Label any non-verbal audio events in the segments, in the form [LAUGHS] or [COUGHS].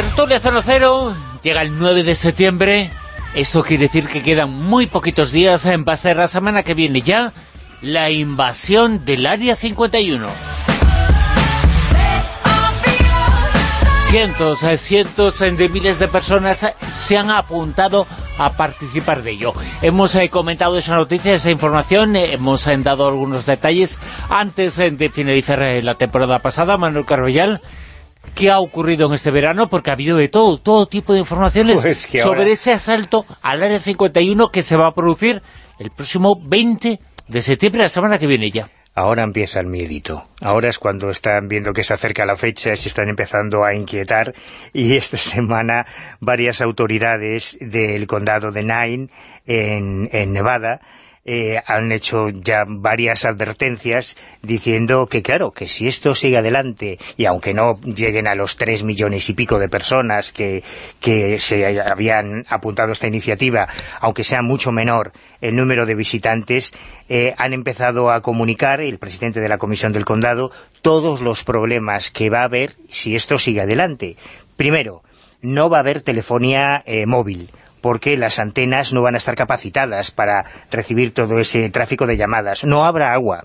Tertulia 00 llega el 9 de septiembre. Esto quiere decir que quedan muy poquitos días en pasar la semana que viene ya la invasión del Área 51. Cientos, eh, cientos de miles de personas se han apuntado a participar de ello. Hemos eh, comentado esa noticia, esa información, eh, hemos dado algunos detalles antes de finalizar la temporada pasada. Manuel Carballal, ¿qué ha ocurrido en este verano? Porque ha habido de todo, todo tipo de informaciones [LAUGHS] Pues sobre ahora- ese asalto al Área 51 que se va a producir el próximo 20 de septiembre, la semana que viene ya. Ahora empieza el miedito. Ahora es cuando están viendo que se acerca la fecha, se están empezando a inquietar y esta [LAUGHS] semana varias autoridades del condado de Nine en, en Nevada eh, han hecho ya varias advertencias diciendo que claro, que si esto sigue adelante y aunque no lleguen a los tres millones y pico de personas que, que se habían apuntado a esta iniciativa, aunque sea mucho menor el número de visitantes, eh, han empezado a comunicar, el presidente de la Comisión del Condado, todos los problemas que va a haber si esto sigue adelante. Primero, no va a haber telefonía eh, móvil, porque las antenas no van a estar capacitadas para recibir todo ese tráfico de llamadas. No habrá agua,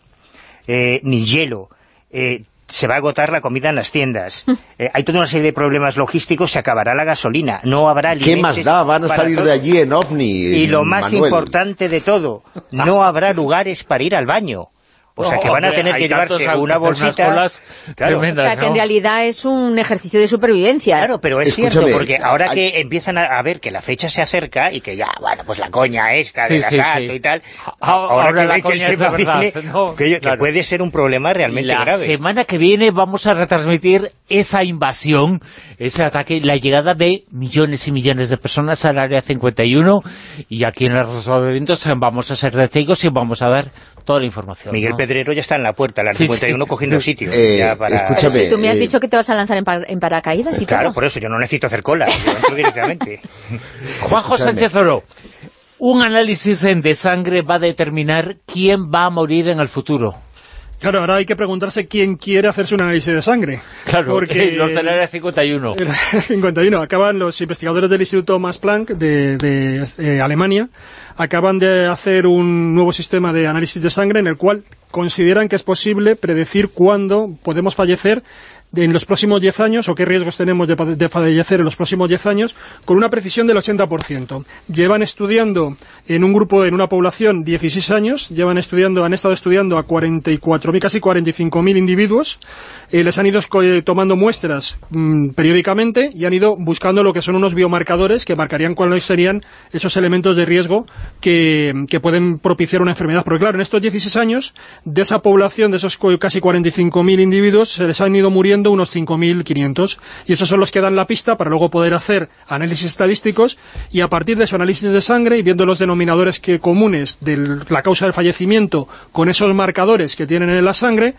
eh, ni hielo, eh, se va a agotar la comida en las tiendas. Eh, hay toda una serie de problemas logísticos, se acabará la gasolina, no habrá ¿Qué más da? Van a salir todo. de allí en OVNI, Y lo más Manuel. importante de todo, no habrá lugares para ir al baño. O sea, que van a tener que llevarse una bolsita... colas Claro. O sea, que en realidad es un ejercicio de supervivencia. Claro, pero es Escúchame, cierto, porque ahora hay- que empiezan a, ver que la fecha se acerca y que ya, bueno, pues la coña esta del Sí, asalto sí. y tal, ahora que la ven que el coña es verdad, viene, ¿no? [LAUGHS] que, puede ser un problema realmente la grave. semana que viene vamos a retransmitir esa invasión, ese ataque, la llegada de millones y millones de personas al Área 51 y aquí en los eventos vamos a ser testigos y vamos a dar toda la información. Miguel ¿no? Pedrero ya está en la puerta, la Sí, 51 sí. cogiendo sitio. Eh, ya para... escúchame, si tú me has eh, dicho que te vas a lanzar en, par- en paracaídas y Claro, todo. por eso yo no necesito hacer cola, yo entro [LAUGHS] directamente. Juanjo Escúchame. Sánchez Oro, un análisis en de sangre va a determinar quién va a morir en el futuro. Claro, ahora hay que preguntarse quién quiere hacerse un análisis de sangre. Claro, Porque [LAUGHS] los del Área 51. el 51 acaban los investigadores del Instituto Max Planck de, de, eh, Alemania acaban de hacer un nuevo sistema de análisis de sangre en el cual consideran que es posible predecir cuándo podemos fallecer en los próximos 10 años o qué riesgos tenemos de, de fallecer en los próximos 10 años con una precisión del 80%. Llevan estudiando en un grupo, en una población, 16 años, llevan estudiando, han estado estudiando a 44.000, casi 45.000 individuos, eh, les han ido eh, tomando muestras mm, periódicamente y han ido buscando lo que son unos biomarcadores que marcarían cuáles serían esos elementos de riesgo que, que pueden propiciar una enfermedad. Porque claro, en estos 16 años, de esa población, de esos cu- casi 45.000 individuos, se les han ido muriendo unos 5.500 y esos son los que dan la pista para luego poder hacer análisis estadísticos y a partir de su análisis de sangre y viendo los denominadores que comunes de la causa del fallecimiento con esos marcadores que tienen en la sangre,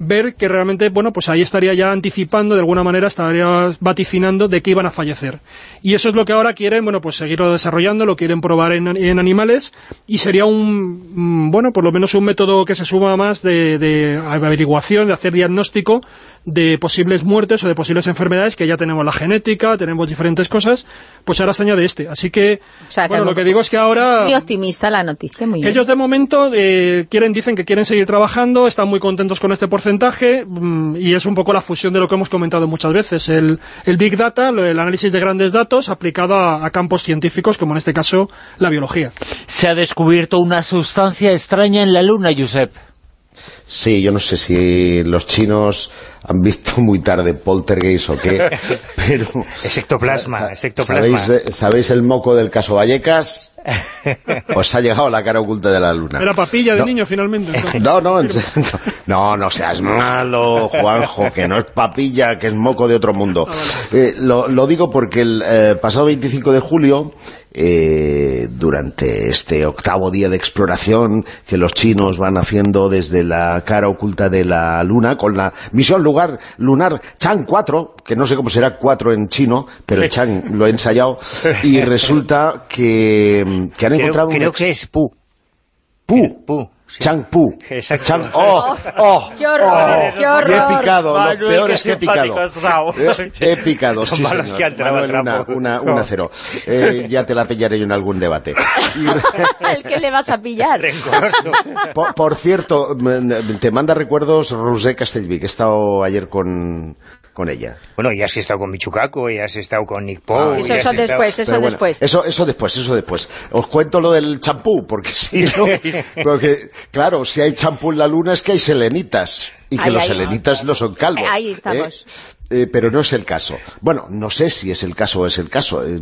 ver que realmente, bueno, pues ahí estaría ya anticipando, de alguna manera estaría vaticinando de que iban a fallecer. Y eso es lo que ahora quieren, bueno, pues seguirlo desarrollando, lo quieren probar en, en animales y sería un, mm, bueno, por lo menos un método que se suma más de, de averiguación, de hacer diagnóstico de posibles muertes o de posibles enfermedades, que ya tenemos la genética, tenemos diferentes cosas, pues ahora se añade este. Así que, O sea, que bueno, lo que digo es que ahora... Muy optimista la noticia, muy bien. Ellos de momento eh, quieren, dicen que quieren seguir trabajando, están muy contentos con este porcentaje mm, y es un poco la fusión de lo que hemos comentado muchas veces, el, el Big Data, el análisis de grandes datos aplicado a, a campos científicos como en este caso la biología. Se ha descubierto una sustancia extraña en la Luna, Josep. Sí, yo no sé si los chinos han visto muy tarde Poltergeist o qué, [LAUGHS] pero... Es ectoplasma, sa- es ectoplasma. ¿sabéis, eh, ¿Sabéis el moco del caso Vallecas? [LAUGHS] Pues ha llegado la cara oculta de la luna. Era papilla de No. niño finalmente. [LAUGHS] No, no, no, no seas malo, Juanjo, que no es papilla, que es moco de otro mundo. Eh, lo, lo digo porque el eh, pasado 25 de julio, eh, durante este octavo día de exploración que los chinos van haciendo desde la cara oculta de la luna, con la misión lugar, lunar Chang 4, que no sé cómo será 4 en chino, pero el Chang lo he ensayado, y resulta que, que han Creo, encontrado un creo ex- que es Pu. Pu. Pu. Champú. Exacto. Chan- ¡Oh! ¡Oh! ¡Qué horror! oh, ¡Qué horror! Y he picado, Manuel, lo peor es que he picado. Eh, He picado, sí señor. que Manuel, al una, una, No. una cero. Eh, ya te la pillaré yo en algún debate. Y- [LAUGHS] ¿El que le vas a pillar? [LAUGHS] Por, por cierto, te manda recuerdos Rosé Castellví, que he estado ayer con, con ella. Bueno, ya has estado con Michucaco, ya has estado con Nick Poe... Eso, ya has eso estado- después, eso bueno, después. Eso, eso después, eso después. Os cuento lo del champú, porque si no... [LAUGHS] Porque, claro, si hay champú en la luna es que hay selenitas. Y que Ahí, los ahí. selenitas no son calvos. Ahí estamos. ¿eh? Eh, pero no es el caso. Bueno, no sé si es el caso o es el caso. Eh,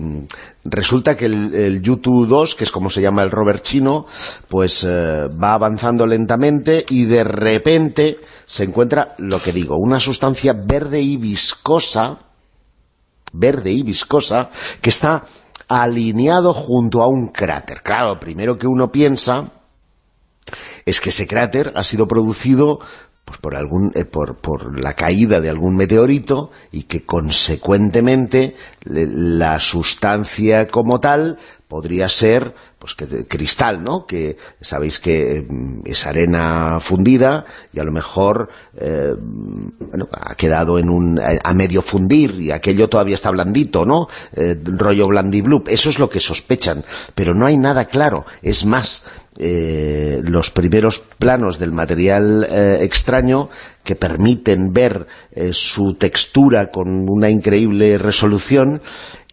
resulta que el, el YouTube 2, que es como se llama el rover chino, pues eh, va avanzando lentamente y de repente se encuentra, lo que digo, una sustancia verde y viscosa, verde y viscosa, que está alineado junto a un cráter. Claro, primero que uno piensa es que ese cráter ha sido producido pues por algún eh, por, la caída de algún meteorito y que consecuentemente le- la sustancia como tal podría ser pues que de- cristal, ¿no? Que sabéis que mm, es arena fundida y a lo mejor eh, bueno, ha quedado en un a, medio fundir y aquello todavía está blandito, ¿no? Eh, rollo blandiblup. Eso es lo que sospechan, pero no hay nada claro. Es más, eh, los primeros planos del material eh, extraño que permiten ver su textura con una increíble resolución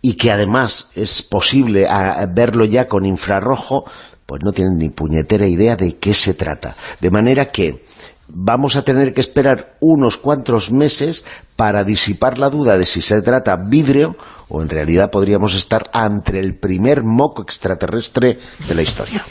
y que además es posible a- verlo ya con infrarrojo, pues no tienen ni puñetera idea de qué se trata. De manera que vamos a tener que esperar unos cuantos meses para disipar la duda de si se trata vidrio o en realidad podríamos estar ante el primer moco extraterrestre de la historia.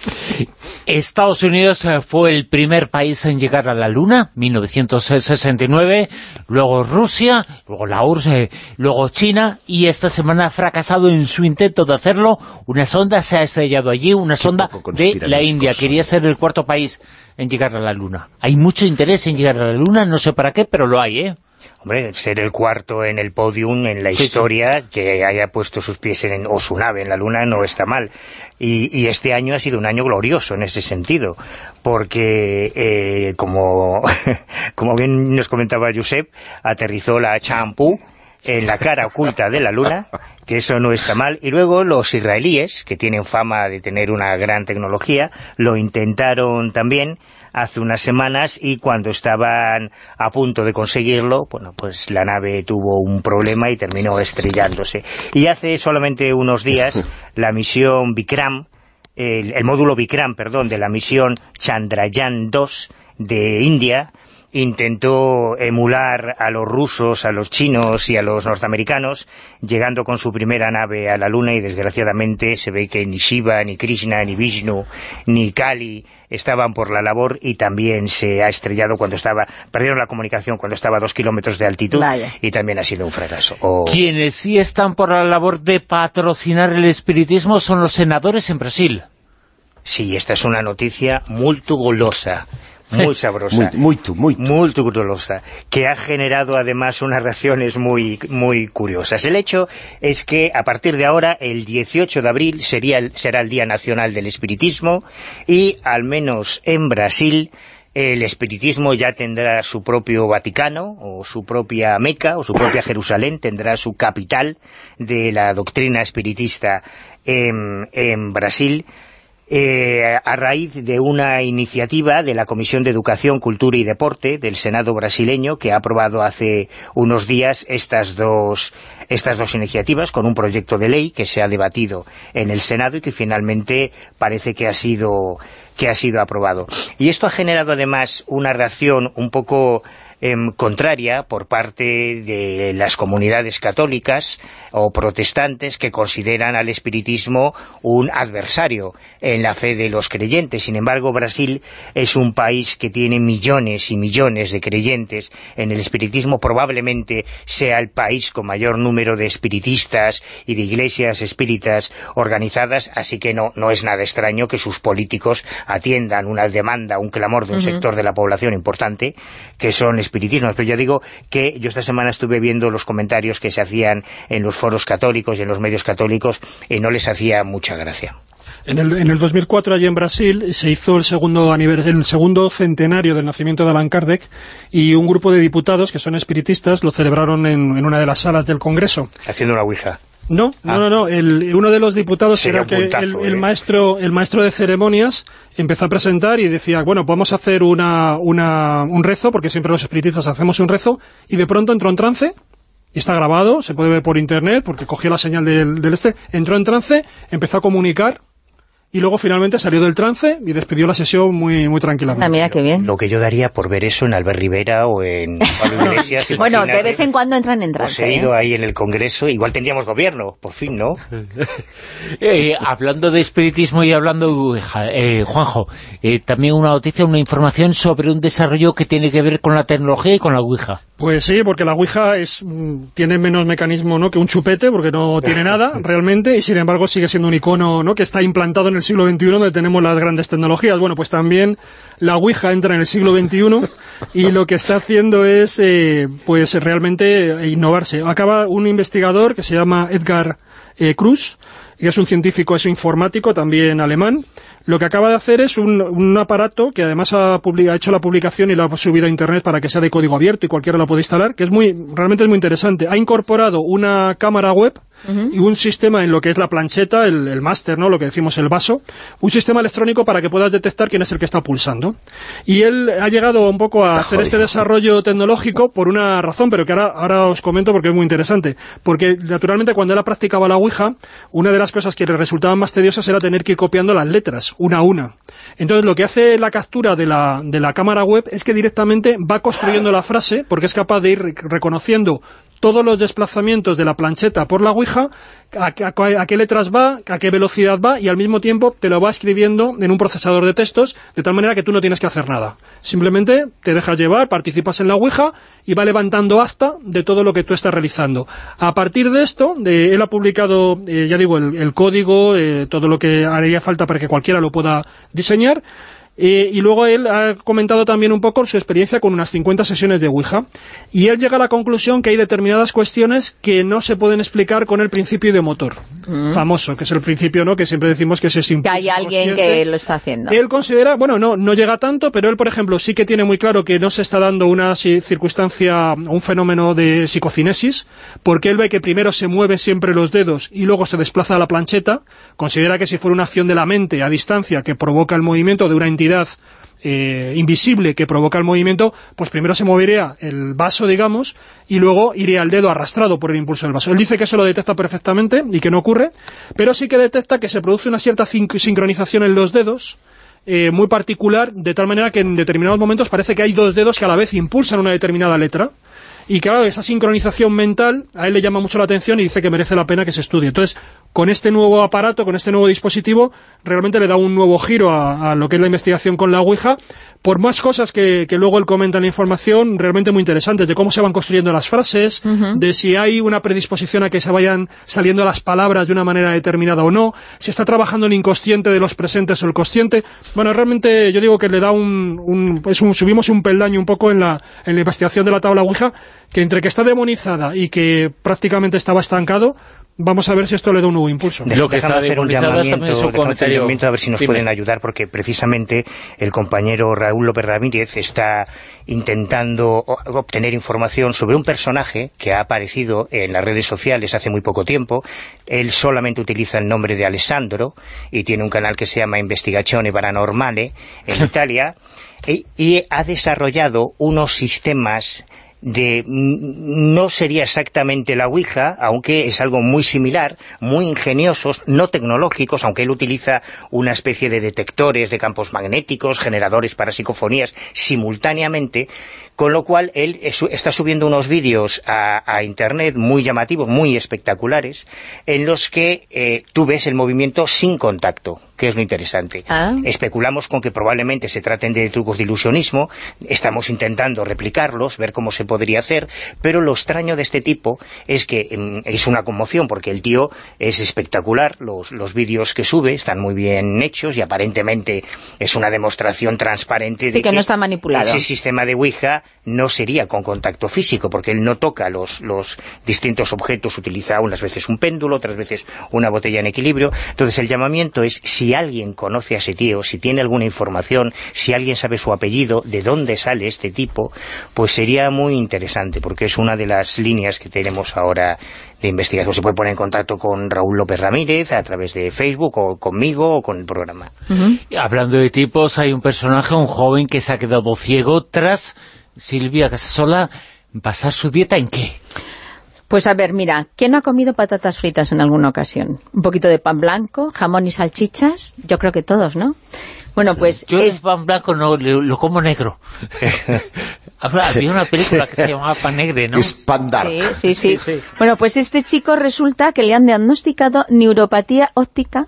Estados Unidos eh, fue el primer país en llegar a la Luna, 1969, luego Rusia, luego la URSS, eh, luego China, y esta semana ha fracasado en su intento de hacerlo. Una sonda se ha estrellado allí, una sonda de la India. Quería ser el cuarto país en llegar a la Luna. Hay mucho interés en llegar a la Luna, no sé para qué, pero lo hay, ¿eh? Hombre, ser el cuarto en el podium, en la Sí, sí. historia, que haya puesto sus pies en, o su nave en la Luna, no está mal. Y, y este año ha sido un año glorioso en ese sentido, porque, eh, como, [LAUGHS] como bien nos comentaba Josep, aterrizó la champú en la cara oculta de la Luna, que eso no está mal. Y luego los israelíes, que tienen fama de tener una gran tecnología, lo intentaron también hace unas semanas y cuando estaban a punto de conseguirlo, bueno, pues la nave tuvo un problema y terminó estrellándose. Y hace solamente unos días [LAUGHS] la misión Vikram, el, el módulo Vikram, perdón, de la misión Chandrayaan 2 de India, intentó emular a los rusos, a los chinos y a los norteamericanos, llegando con su primera nave a la Luna y desgraciadamente se ve que ni Shiva, ni Krishna, ni Vishnu, ni Kali estaban por la labor y también se ha estrellado cuando estaba, perdieron la comunicación cuando estaba a dos kilómetros de altitud Vaya. y también ha sido un fracaso. O- Quienes sí están por la labor de patrocinar el espiritismo son los senadores en Brasil. Sí, esta es una noticia muy golosa, muy sabrosa. Muy, muy, muy. muy golosa, que ha generado además unas reacciones muy, muy curiosas. El hecho es que a partir de ahora, el 18 de abril, sería el- será el Día Nacional del Espiritismo y al menos en Brasil el espiritismo ya tendrá su propio Vaticano o su propia Meca o su propia [COUGHS] Jerusalén, tendrá su capital de la doctrina espiritista en, en Brasil eh, a raíz de una iniciativa de la Comisión de Educación, Cultura y Deporte del Senado brasileño que ha aprobado hace unos días estas dos, estas dos iniciativas con un proyecto de ley que se ha debatido en el Senado y que finalmente parece que ha sido que ha sido aprobado. Y esto ha generado además una reacción un poco em, contraria por parte de las comunidades católicas o protestantes que consideran al espiritismo un adversario en la fe de los creyentes. Sin embargo, Brasil es un país que tiene millones y millones de creyentes en el espiritismo. Probablemente sea el país con mayor número de espiritistas y de iglesias espíritas organizadas, así que no, no es nada extraño que sus políticos atiendan una demanda, un clamor de un sector de la población importante, que son espiritismos. Pero yo digo que yo esta semana estuve viendo los comentarios que se hacían en los foros católicos y en los medios católicos y no les hacía mucha gracia. En el, en el 2004, allí en Brasil, se hizo el segundo, el segundo centenario del nacimiento de Allan Kardec y un grupo de diputados, que son espiritistas, lo celebraron en, en una de las salas del Congreso. Haciendo una ouija. No, Ah. no, no, no. El- uno de los diputados Sería era que puntazo, el, el ¿eh? maestro, el maestro de ceremonias empezó a presentar y decía, bueno, a hacer una, una, un rezo, porque siempre los espiritistas hacemos un rezo, y de pronto entró en trance, y está grabado, se puede ver por internet, porque cogió la señal del, del este, entró en trance, empezó a comunicar, y luego finalmente salió del trance y despidió la sesión muy, muy tranquilamente. Ah, mira qué bien. Lo que yo daría por ver eso en Albert Rivera o en [LAUGHS] Pablo Iglesias. Bueno, de vez en cuando entran en Pues trance. he ¿eh? ido ahí en el Congreso, igual tendríamos gobierno, por fin, ¿no? [LAUGHS] Eh, hablando de espiritismo y hablando, Ouija, eh, Juanjo, eh, también una noticia, una información sobre un desarrollo que tiene que ver con la tecnología y con la Ouija. Pues sí, porque la Ouija es, mm, tiene menos mecanismo ¿no? que un chupete, porque no tiene [LAUGHS] nada realmente, y sin embargo sigue siendo un icono ¿no? que está implantado en el siglo XXI, donde tenemos las grandes tecnologías. Bueno, pues también la Ouija entra en el siglo XXI, y lo que está haciendo es eh, pues realmente innovarse. Acaba un investigador que se llama Edgar eh, Cruz, y es un científico, es informático, también alemán, lo que acaba de hacer es un, un aparato que además ha, ha hecho la publicación y lo ha subido a internet para que sea de código abierto y cualquiera lo puede instalar, que es muy realmente es muy interesante. Ha incorporado una cámara web y un sistema en lo que es la plancheta, el, el máster, ¿no? lo que decimos el vaso, un sistema electrónico para que puedas detectar quién es el que está pulsando. Y él ha llegado un poco a hacer este desarrollo tecnológico por una razón, pero que ahora, ahora os comento porque es muy interesante. Porque naturalmente cuando él ha practicado la Ouija, una de las cosas que le resultaban más tediosas era tener que ir copiando las letras, una a una. Entonces lo que hace la captura de la, de la cámara web es que directamente va construyendo la frase, porque es capaz de ir re- reconociendo todos los desplazamientos de la plancheta por la Ouija, a, qué- letras va, a qué velocidad va, y al mismo tiempo te lo va escribiendo en un procesador de textos, de tal manera que tú no tienes que hacer nada. Simplemente te dejas llevar, participas en la Ouija, y va levantando acta de todo lo que tú estás realizando. A partir de esto, él ha publicado, eh, ya digo, el, el código, eh, todo lo que haría falta para que cualquiera lo pueda diseñar, eh, y luego él ha comentado también un poco su experiencia con unas 50 sesiones de Ouija. Y él llega a la conclusión que hay determinadas cuestiones que no se pueden explicar con el principio de motor. Famoso, que es el principio, ¿no? Que siempre decimos que es ese Mm. Que hay alguien consciente. que lo está haciendo. Él considera, bueno, no, no llega tanto, pero él, por ejemplo, sí que tiene muy claro que no se está dando una circunstancia, un fenómeno de psicocinesis, porque él ve que primero se mueve siempre los dedos y luego se desplaza a la plancheta, considera que si fuera una acción de la mente a distancia que provoca el movimiento de una entidad eh, invisible que provoca el movimiento, pues primero se movería el vaso, digamos, y luego iría el dedo arrastrado por el impulso del vaso. Él dice que eso lo detecta perfectamente y que no ocurre, pero sí que detecta que se produce una cierta sin- sincronización en los dedos, eh, muy particular, de tal manera que en determinados momentos parece que hay dos dedos que a la vez impulsan una determinada letra, y claro, esa sincronización mental a él le llama mucho la atención y dice que merece la pena que se estudie. Entonces, con este nuevo aparato, con este nuevo dispositivo, realmente le da un nuevo giro a, a lo que es la investigación con la Ouija, por más cosas que, que luego él comenta en la información, realmente muy interesantes, de cómo se van construyendo las frases, de si hay una predisposición a que se vayan saliendo las palabras de una manera determinada o no, si está trabajando el inconsciente de los presentes o el consciente. Bueno, realmente yo digo que le da un... un, un subimos un peldaño un poco en la, en la investigación de la tabla Ouija, que entre que está demonizada y que prácticamente estaba estancado, vamos a ver si esto le da un nuevo impulso. Lo que está hacer un llamamiento, es un a ver si nos Dime. pueden ayudar, porque precisamente el compañero Raúl López Ramírez está intentando obtener información sobre un personaje que ha aparecido en las redes sociales hace muy poco tiempo. Él solamente utiliza el nombre de Alessandro y tiene un canal que se llama Investigazione Paranormale en [LAUGHS] Italia y, y ha desarrollado unos sistemas de no sería exactamente la Ouija, aunque es algo muy similar, muy ingeniosos, no tecnológicos, aunque él utiliza una especie de detectores de campos magnéticos, generadores para psicofonías simultáneamente, con lo cual él es- está subiendo unos vídeos a, a internet muy llamativos, muy espectaculares, en los que eh, tú ves el movimiento sin contacto, que es lo interesante. Ah. Especulamos con que probablemente se traten de trucos de ilusionismo, estamos intentando replicarlos, ver cómo se podría hacer, pero lo extraño de este tipo es que mm, es una conmoción, porque el tío es espectacular, los, los vídeos que sube están muy bien hechos y aparentemente es una demostración transparente Sí, de que no está manipulado. ese sistema de Ouija no sería con contacto físico, porque él no toca los, los distintos objetos, utiliza unas veces un péndulo, otras veces una botella en equilibrio. Entonces el llamamiento es, si alguien conoce a ese tío, si tiene alguna información, si alguien sabe su apellido, de dónde sale este tipo, pues sería muy interesante, porque es una de las líneas que tenemos ahora de investigación. Se puede poner en contacto con Raúl López Ramírez a través de Facebook, o conmigo, o con el programa. Hablando de tipos, hay un personaje, un joven que se ha quedado ciego tras Silvia Casasola basar su dieta en qué? Pues a ver, mira, ¿quién no ha comido patatas fritas en alguna ocasión? Un poquito de pan blanco, jamón y salchichas, yo creo que todos, ¿no? Bueno, pues... Yo el es- pan blanco no, lo, lo como negro. [LAUGHS] Había una película que se llamaba Pan Negre, ¿no? Es Pandar. Sí, sí, sí, Sí, sí. Bueno, pues este chico resulta que le han diagnosticado neuropatía óptica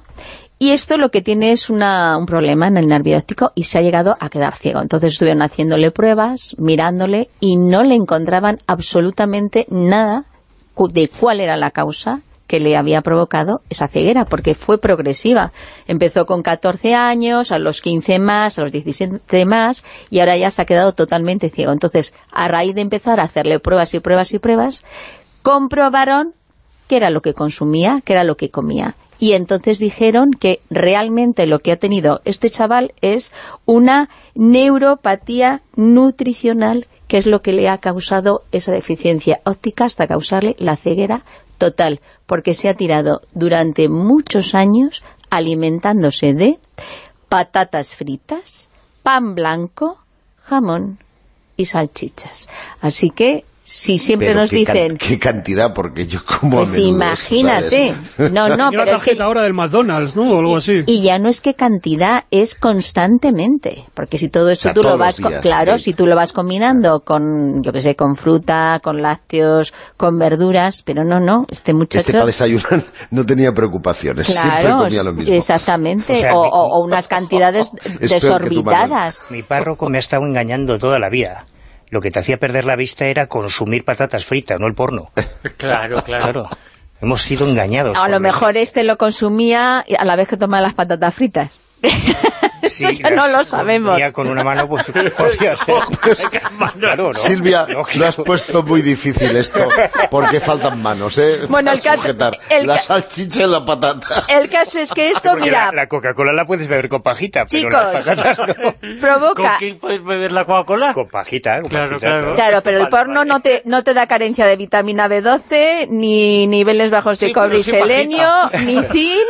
y esto lo que tiene es una- un problema en el nervio óptico y se ha llegado a quedar ciego. Entonces estuvieron haciéndole pruebas, mirándole y no le encontraban absolutamente nada cu- de cuál era la causa que le había provocado esa ceguera, porque fue progresiva. Empezó con 14 años, a los 15 más, a los 17 más, y ahora ya se ha quedado totalmente ciego. Entonces, a raíz de empezar a hacerle pruebas y pruebas y pruebas, comprobaron qué era lo que consumía, qué era lo que comía. Y entonces dijeron que realmente lo que ha tenido este chaval es una neuropatía nutricional, que es lo que le ha causado esa deficiencia óptica hasta causarle la ceguera total, porque se ha tirado durante muchos años alimentándose de patatas fritas, pan blanco, jamón y salchichas. Así que, si siempre Pero nos qué can- dicen... qué cantidad, porque yo como a Pues menudo imagínate. ¿sabes? No, no, [LAUGHS] pero es que... ahora del McDonald's, ¿no? O algo así. Y ya no es que cantidad, es constantemente. Porque si todo esto O sea, tú lo vas... días, claro, sí. si tú lo vas combinando con, yo que sé, con fruta, con lácteos, con verduras, pero no, no, este muchacho... Este para desayunar [LAUGHS] no tenía preocupaciones, siempre Claro, comía lo mismo. exactamente, [LAUGHS] O sea, o, mi- o- unas cantidades desorbitadas. Mi párroco me ha estado engañando toda la vida. Lo que te hacía perder la vista era consumir patatas fritas, no el porno. [LAUGHS] Claro, Claro. Hemos sido engañados. A lo mejor este lo consumía a la vez que tomaba las patatas fritas. Sí, Eso ya no lo sabemos. con una mano, pues [LAUGHS] podía ser. [LAUGHS] Claro, ¿no? Silvia, No, lo has puesto muy difícil esto, porque faltan manos, ¿eh? Bueno, el caso- el la salchicha y la patata. El caso es que esto, Porque mira, la, la Coca-Cola la puedes beber con pajita, pero chicos, las patatas no. [LAUGHS] ¿Con provoca... quién puedes beber la Coca-Cola? Con pajita, con Claro, pajita, claro. Claro, pero el porno vale. no te, no te da carencia de vitamina B12, ni niveles bajos de Sí, cobre pero y selenio, ni zinc,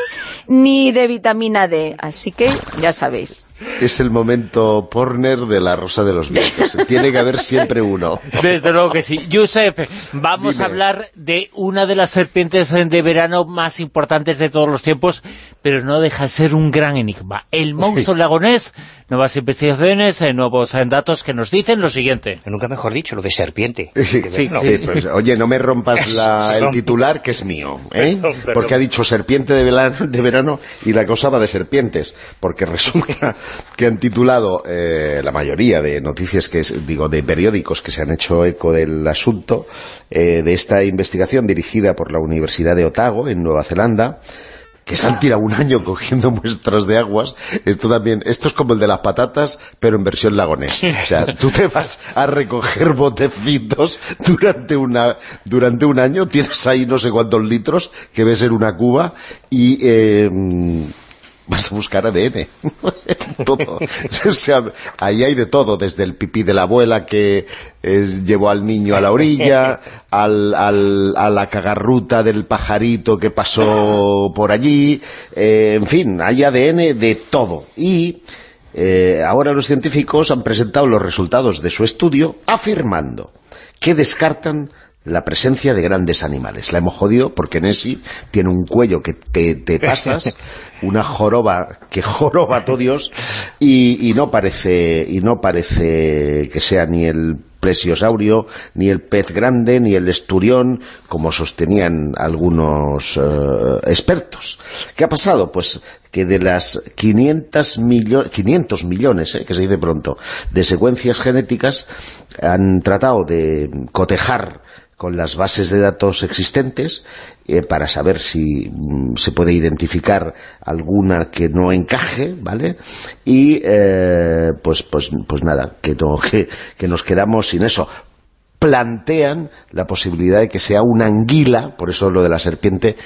ni de vitamina D. Así que ya sabéis. Es el momento porner de la Rosa de los Vientos. Tiene que haber siempre uno. Desde luego que sí. Josep, vamos Dime. a hablar de una de las serpientes de verano más importantes de todos los tiempos, pero no deja de ser un gran enigma. El monstruo lagonés, nuevas investigaciones, eh, nuevos eh, datos que nos dicen lo siguiente. Nunca mejor dicho, lo de serpiente. [LAUGHS] Sí, No, sí. Eh, pues, oye, no me rompas la- el titular, que es mío, ¿eh? Porque ha dicho serpiente de verano y la cosa va de serpientes. Porque resulta que han titulado eh, la mayoría de noticias, que es- digo, de periódicos que se han hecho eco del asunto, eh, de esta investigación dirigida por la Universidad de Otago, en Nueva Zelanda, que se han tirado un año cogiendo muestras de aguas, esto también, esto es como el de las patatas, pero en versión lagonés. O sea, tú te vas a recoger botecitos durante una, durante un año, tienes ahí no sé cuántos litros, que ves en una cuba, y eh, vas a buscar ADN. [LAUGHS] todo. O sea, ahí hay de todo, desde el pipí de la abuela que eh, llevó al niño a la orilla, [LAUGHS] al, al- a la cagarruta del pajarito que pasó por allí, eh, en fin, hay ADN de todo. Y eh, ahora los científicos han presentado los resultados de su estudio afirmando que descartan la presencia de grandes animales. La hemos jodido porque Nessie tiene un cuello que te, te pasas, [LAUGHS] una joroba que joroba todo Dios y, no parece y no parece que sea ni el plesiosaurio, ni el pez grande, ni el esturión, como sostenían algunos eh, expertos. ¿Qué ha pasado? Pues que de las 500, 500 millones, eh, que se dice pronto, de secuencias genéticas, han tratado de cotejar con las bases de datos existentes eh, para saber si mm, se puede identificar alguna que no encaje, ¿vale? Y eh, pues, pues, pues nada, que, [LAUGHS] que, que nos quedamos sin eso plantean la posibilidad de que sea una anguila, por eso lo de la serpiente,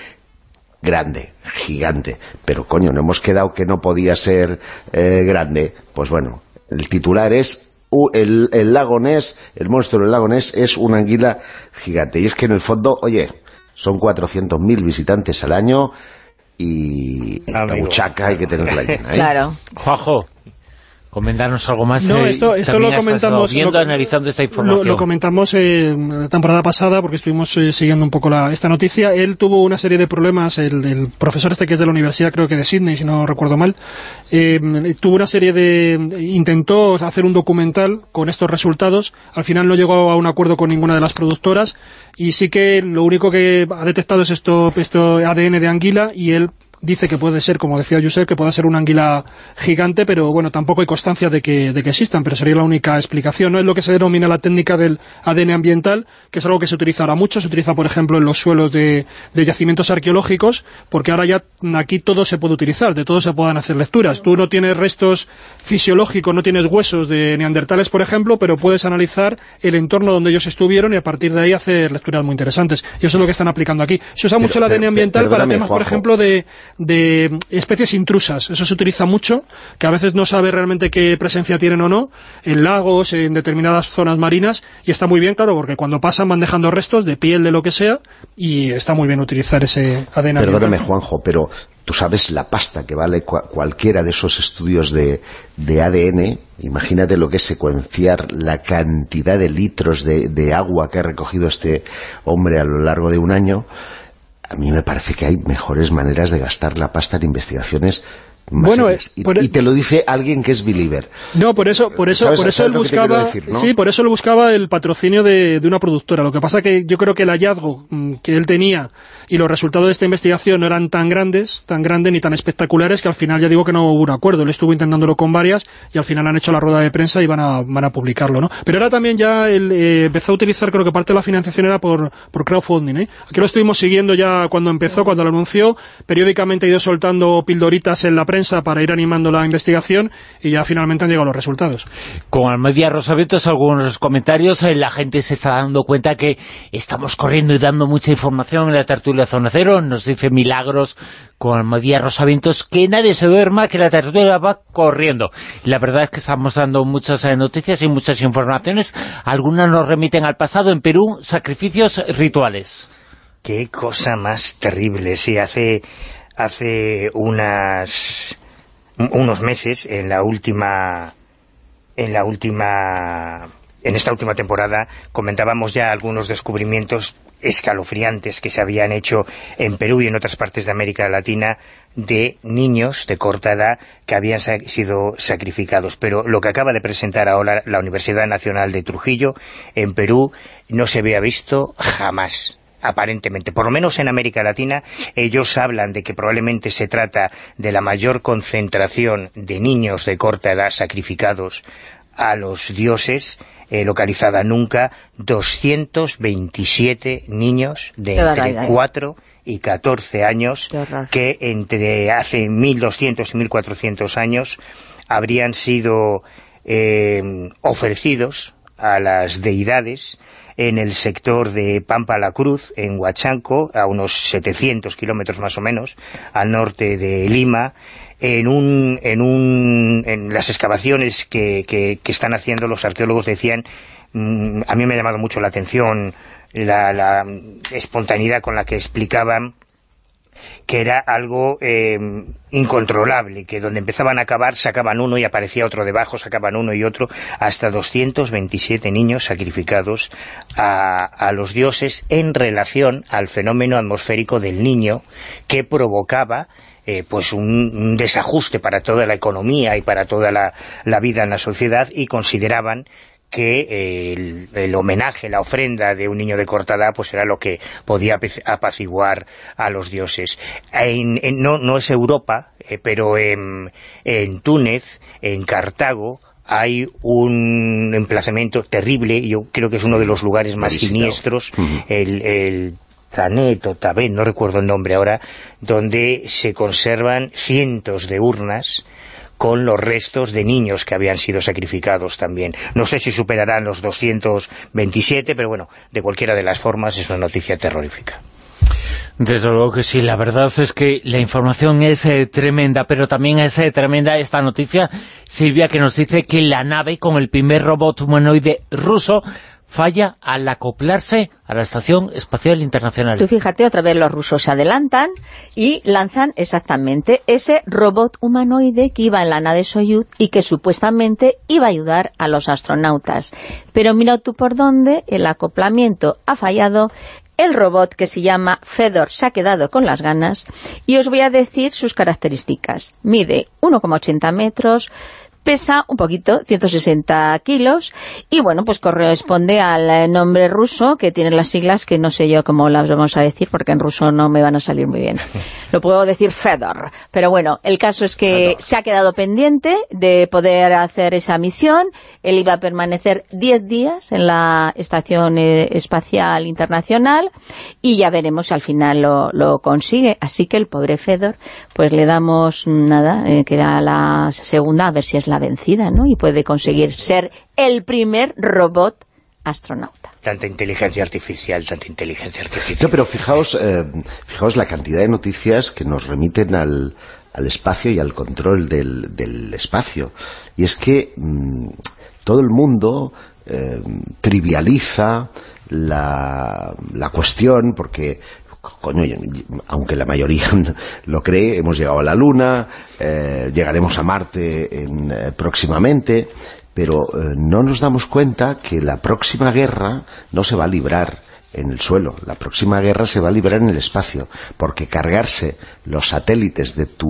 grande, gigante. Pero coño, no hemos quedado que no podía ser eh, grande. Pues bueno, el titular es el, el lago Ness, el monstruo del lago Ness es una anguila gigante. Y es que en el fondo, oye, son 400.000 visitantes al año y la buchaca hay que tenerla [LAUGHS] llena. ¿eh? Claro. Juanjo, comentarnos algo más. No, eh, esto, esto lo comentamos... Viendo, analizando esta información. Lo, comentamos eh, la temporada pasada, porque estuvimos eh, siguiendo un poco la, esta noticia. Él tuvo una serie de problemas, el, profesor este que es de la universidad, creo que de Sydney, si no recuerdo mal, eh, tuvo una serie de... intentó hacer un documental con estos resultados, al final no llegó a un acuerdo con ninguna de las productoras, y sí que lo único que ha detectado es esto, esto ADN de anguila, y él dice que puede ser, como decía Josep, que puede ser una anguila gigante, pero bueno, tampoco hay constancia de que, de que existan, pero sería la única explicación. No es lo que se denomina la técnica del ADN ambiental, que es algo que se utiliza ahora mucho, se utiliza, por ejemplo, en los suelos de, de yacimientos arqueológicos, porque ahora ya aquí todo se puede utilizar, de todo se puedan hacer lecturas. Tú no tienes restos fisiológicos, no tienes huesos de neandertales, por ejemplo, pero puedes analizar el entorno donde ellos estuvieron y a partir de ahí hacer lecturas muy interesantes. Y eso es lo que están aplicando aquí. Se usa mucho el ADN ambiental para temas, por ejemplo, de, de especies intrusas. Eso se utiliza mucho, que a veces no sabe realmente qué presencia tienen o no, en lagos, en determinadas zonas marinas, y está muy bien, claro, porque cuando pasan van dejando restos de piel, de lo que sea, y está muy bien utilizar ese ADN Perdóname, Juanjo, pero tú sabes la pasta que vale cualquiera de esos estudios de, de, ADN, imagínate lo que es secuenciar la cantidad de litros de, de agua que ha recogido este hombre a lo largo de un año, a mí me parece que hay mejores maneras de gastar la pasta en investigaciones bueno, y, te lo dice alguien que es believer. No, por eso, por eso, por eso él buscaba, sí, por eso él buscaba el patrocinio de, de, una productora. Lo que pasa que yo creo que el hallazgo mm, que él tenía y los resultados de esta investigación no eran tan grandes, tan grandes ni tan espectaculares que al final ya digo que no hubo un acuerdo. Él estuvo intentándolo con varias y al final han hecho la rueda de prensa y van a, van a publicarlo, ¿no? Pero ahora también ya él eh, empezó a utilizar, creo que parte de la financiación era por, por crowdfunding, ¿eh? Aquí lo estuvimos siguiendo ya cuando empezó, cuando lo anunció, periódicamente ha ido soltando pildoritas en la prensa para ir animando la investigación y ya finalmente han llegado los resultados. Con Almedia Rosavientos, algunos comentarios, eh, la gente se está dando cuenta que estamos corriendo y dando mucha información en la tertulia Zona Cero, nos dice Milagros con Almadía Rosavientos, que nadie se duerma, que la tertulia va corriendo. la verdad es que estamos dando muchas eh, noticias y muchas informaciones, algunas nos remiten al pasado, en Perú, sacrificios rituales. Qué cosa más terrible, sí, hace, hace unas, unos meses, en la última en la última en esta última temporada comentábamos ya algunos descubrimientos escalofriantes que se habían hecho en Perú y en otras partes de América Latina de niños de corta edad que habían sido sacrificados. Pero lo que acaba de presentar ahora la Universidad Nacional de Trujillo en Perú no se había visto jamás aparentemente, por lo menos en América Latina, ellos hablan de que probablemente se trata de la mayor concentración de niños de corta edad sacrificados a los dioses eh, localizada nunca 227 niños de entre 4 y 14 años que entre hace 1200 y 1400 años habrían sido eh, ofrecidos a las deidades en el sector de Pampa la Cruz, en Huachanco, a unos 700 kilómetros más o menos, al norte de Lima, en, un, en, un, en las excavaciones que, que, están haciendo los arqueólogos decían, mm, a mí me ha llamado mucho la atención la, la espontaneidad con la que explicaban que era algo eh, incontrolable, que donde empezaban a acabar sacaban uno y aparecía otro debajo, sacaban uno y otro, hasta 227 niños sacrificados a, a los dioses en relación al fenómeno atmosférico del niño que provocaba eh, pues un, desajuste para toda la economía y para toda la, vida en la sociedad y consideraban que el, homenaje, la ofrenda de un niño de cortada, pues era lo que podía apaciguar a los dioses. no, no es Europa, eh, pero en, Túnez, en Cartago, hay un emplazamiento terrible, yo creo que es uno de los lugares más siniestros, el, el Tanet o Tabén, no recuerdo el nombre ahora, donde se conservan cientos de urnas con los restos de niños que habían sido sacrificados también. No sé si superarán los 227, pero bueno, de cualquiera de las formas es una noticia terrorífica. Desde luego que sí, la verdad es que la información es eh, tremenda, pero también es eh, tremenda esta noticia, Silvia, que nos dice que la nave con el primer robot humanoide ruso falla al acoplarse a la Estación Espacial Internacional. Tú fíjate, otra vez los rusos se adelantan y lanzan exactamente ese robot humanoide que iba en la nave Soyuz y que supuestamente iba a ayudar a los astronautas. Pero mira tú por dónde el acoplamiento ha fallado, el robot que se llama Fedor se ha quedado con las ganas y os voy a decir sus características. Mide 1,80 metros, pesa un poquito, 160 kilos, y bueno, pues corresponde al eh, nombre ruso, que tiene las siglas que no sé yo cómo las vamos a decir, porque en ruso no me van a salir muy bien. [LAUGHS] Lo puedo decir Fedor, pero bueno, el caso es que se ha quedado pendiente de poder hacer esa misión, él iba a permanecer 10 días en la Estación eh, Espacial Internacional, y ya veremos si al final lo, lo consigue, así que el pobre Fedor, pues le damos nada, eh, que era la segunda, a ver si es la vencida, ¿no? Y puede conseguir ser el primer robot astronauta. Tanta inteligencia artificial, tanta inteligencia artificial. No, pero fijaos, eh, fijaos la cantidad de noticias que nos remiten al, espacio y al control del, espacio. Y es que mm, todo el mundo eh, trivializa la, la cuestión porque coño, aunque la mayoría [LAUGHS] lo cree, hemos llegado a la Luna, eh, llegaremos a Marte en, eh, próximamente, pero eh, no nos damos cuenta que la próxima guerra no se va a librar en el suelo. La próxima guerra se va a librar en el espacio, porque cargarse los satélites de tu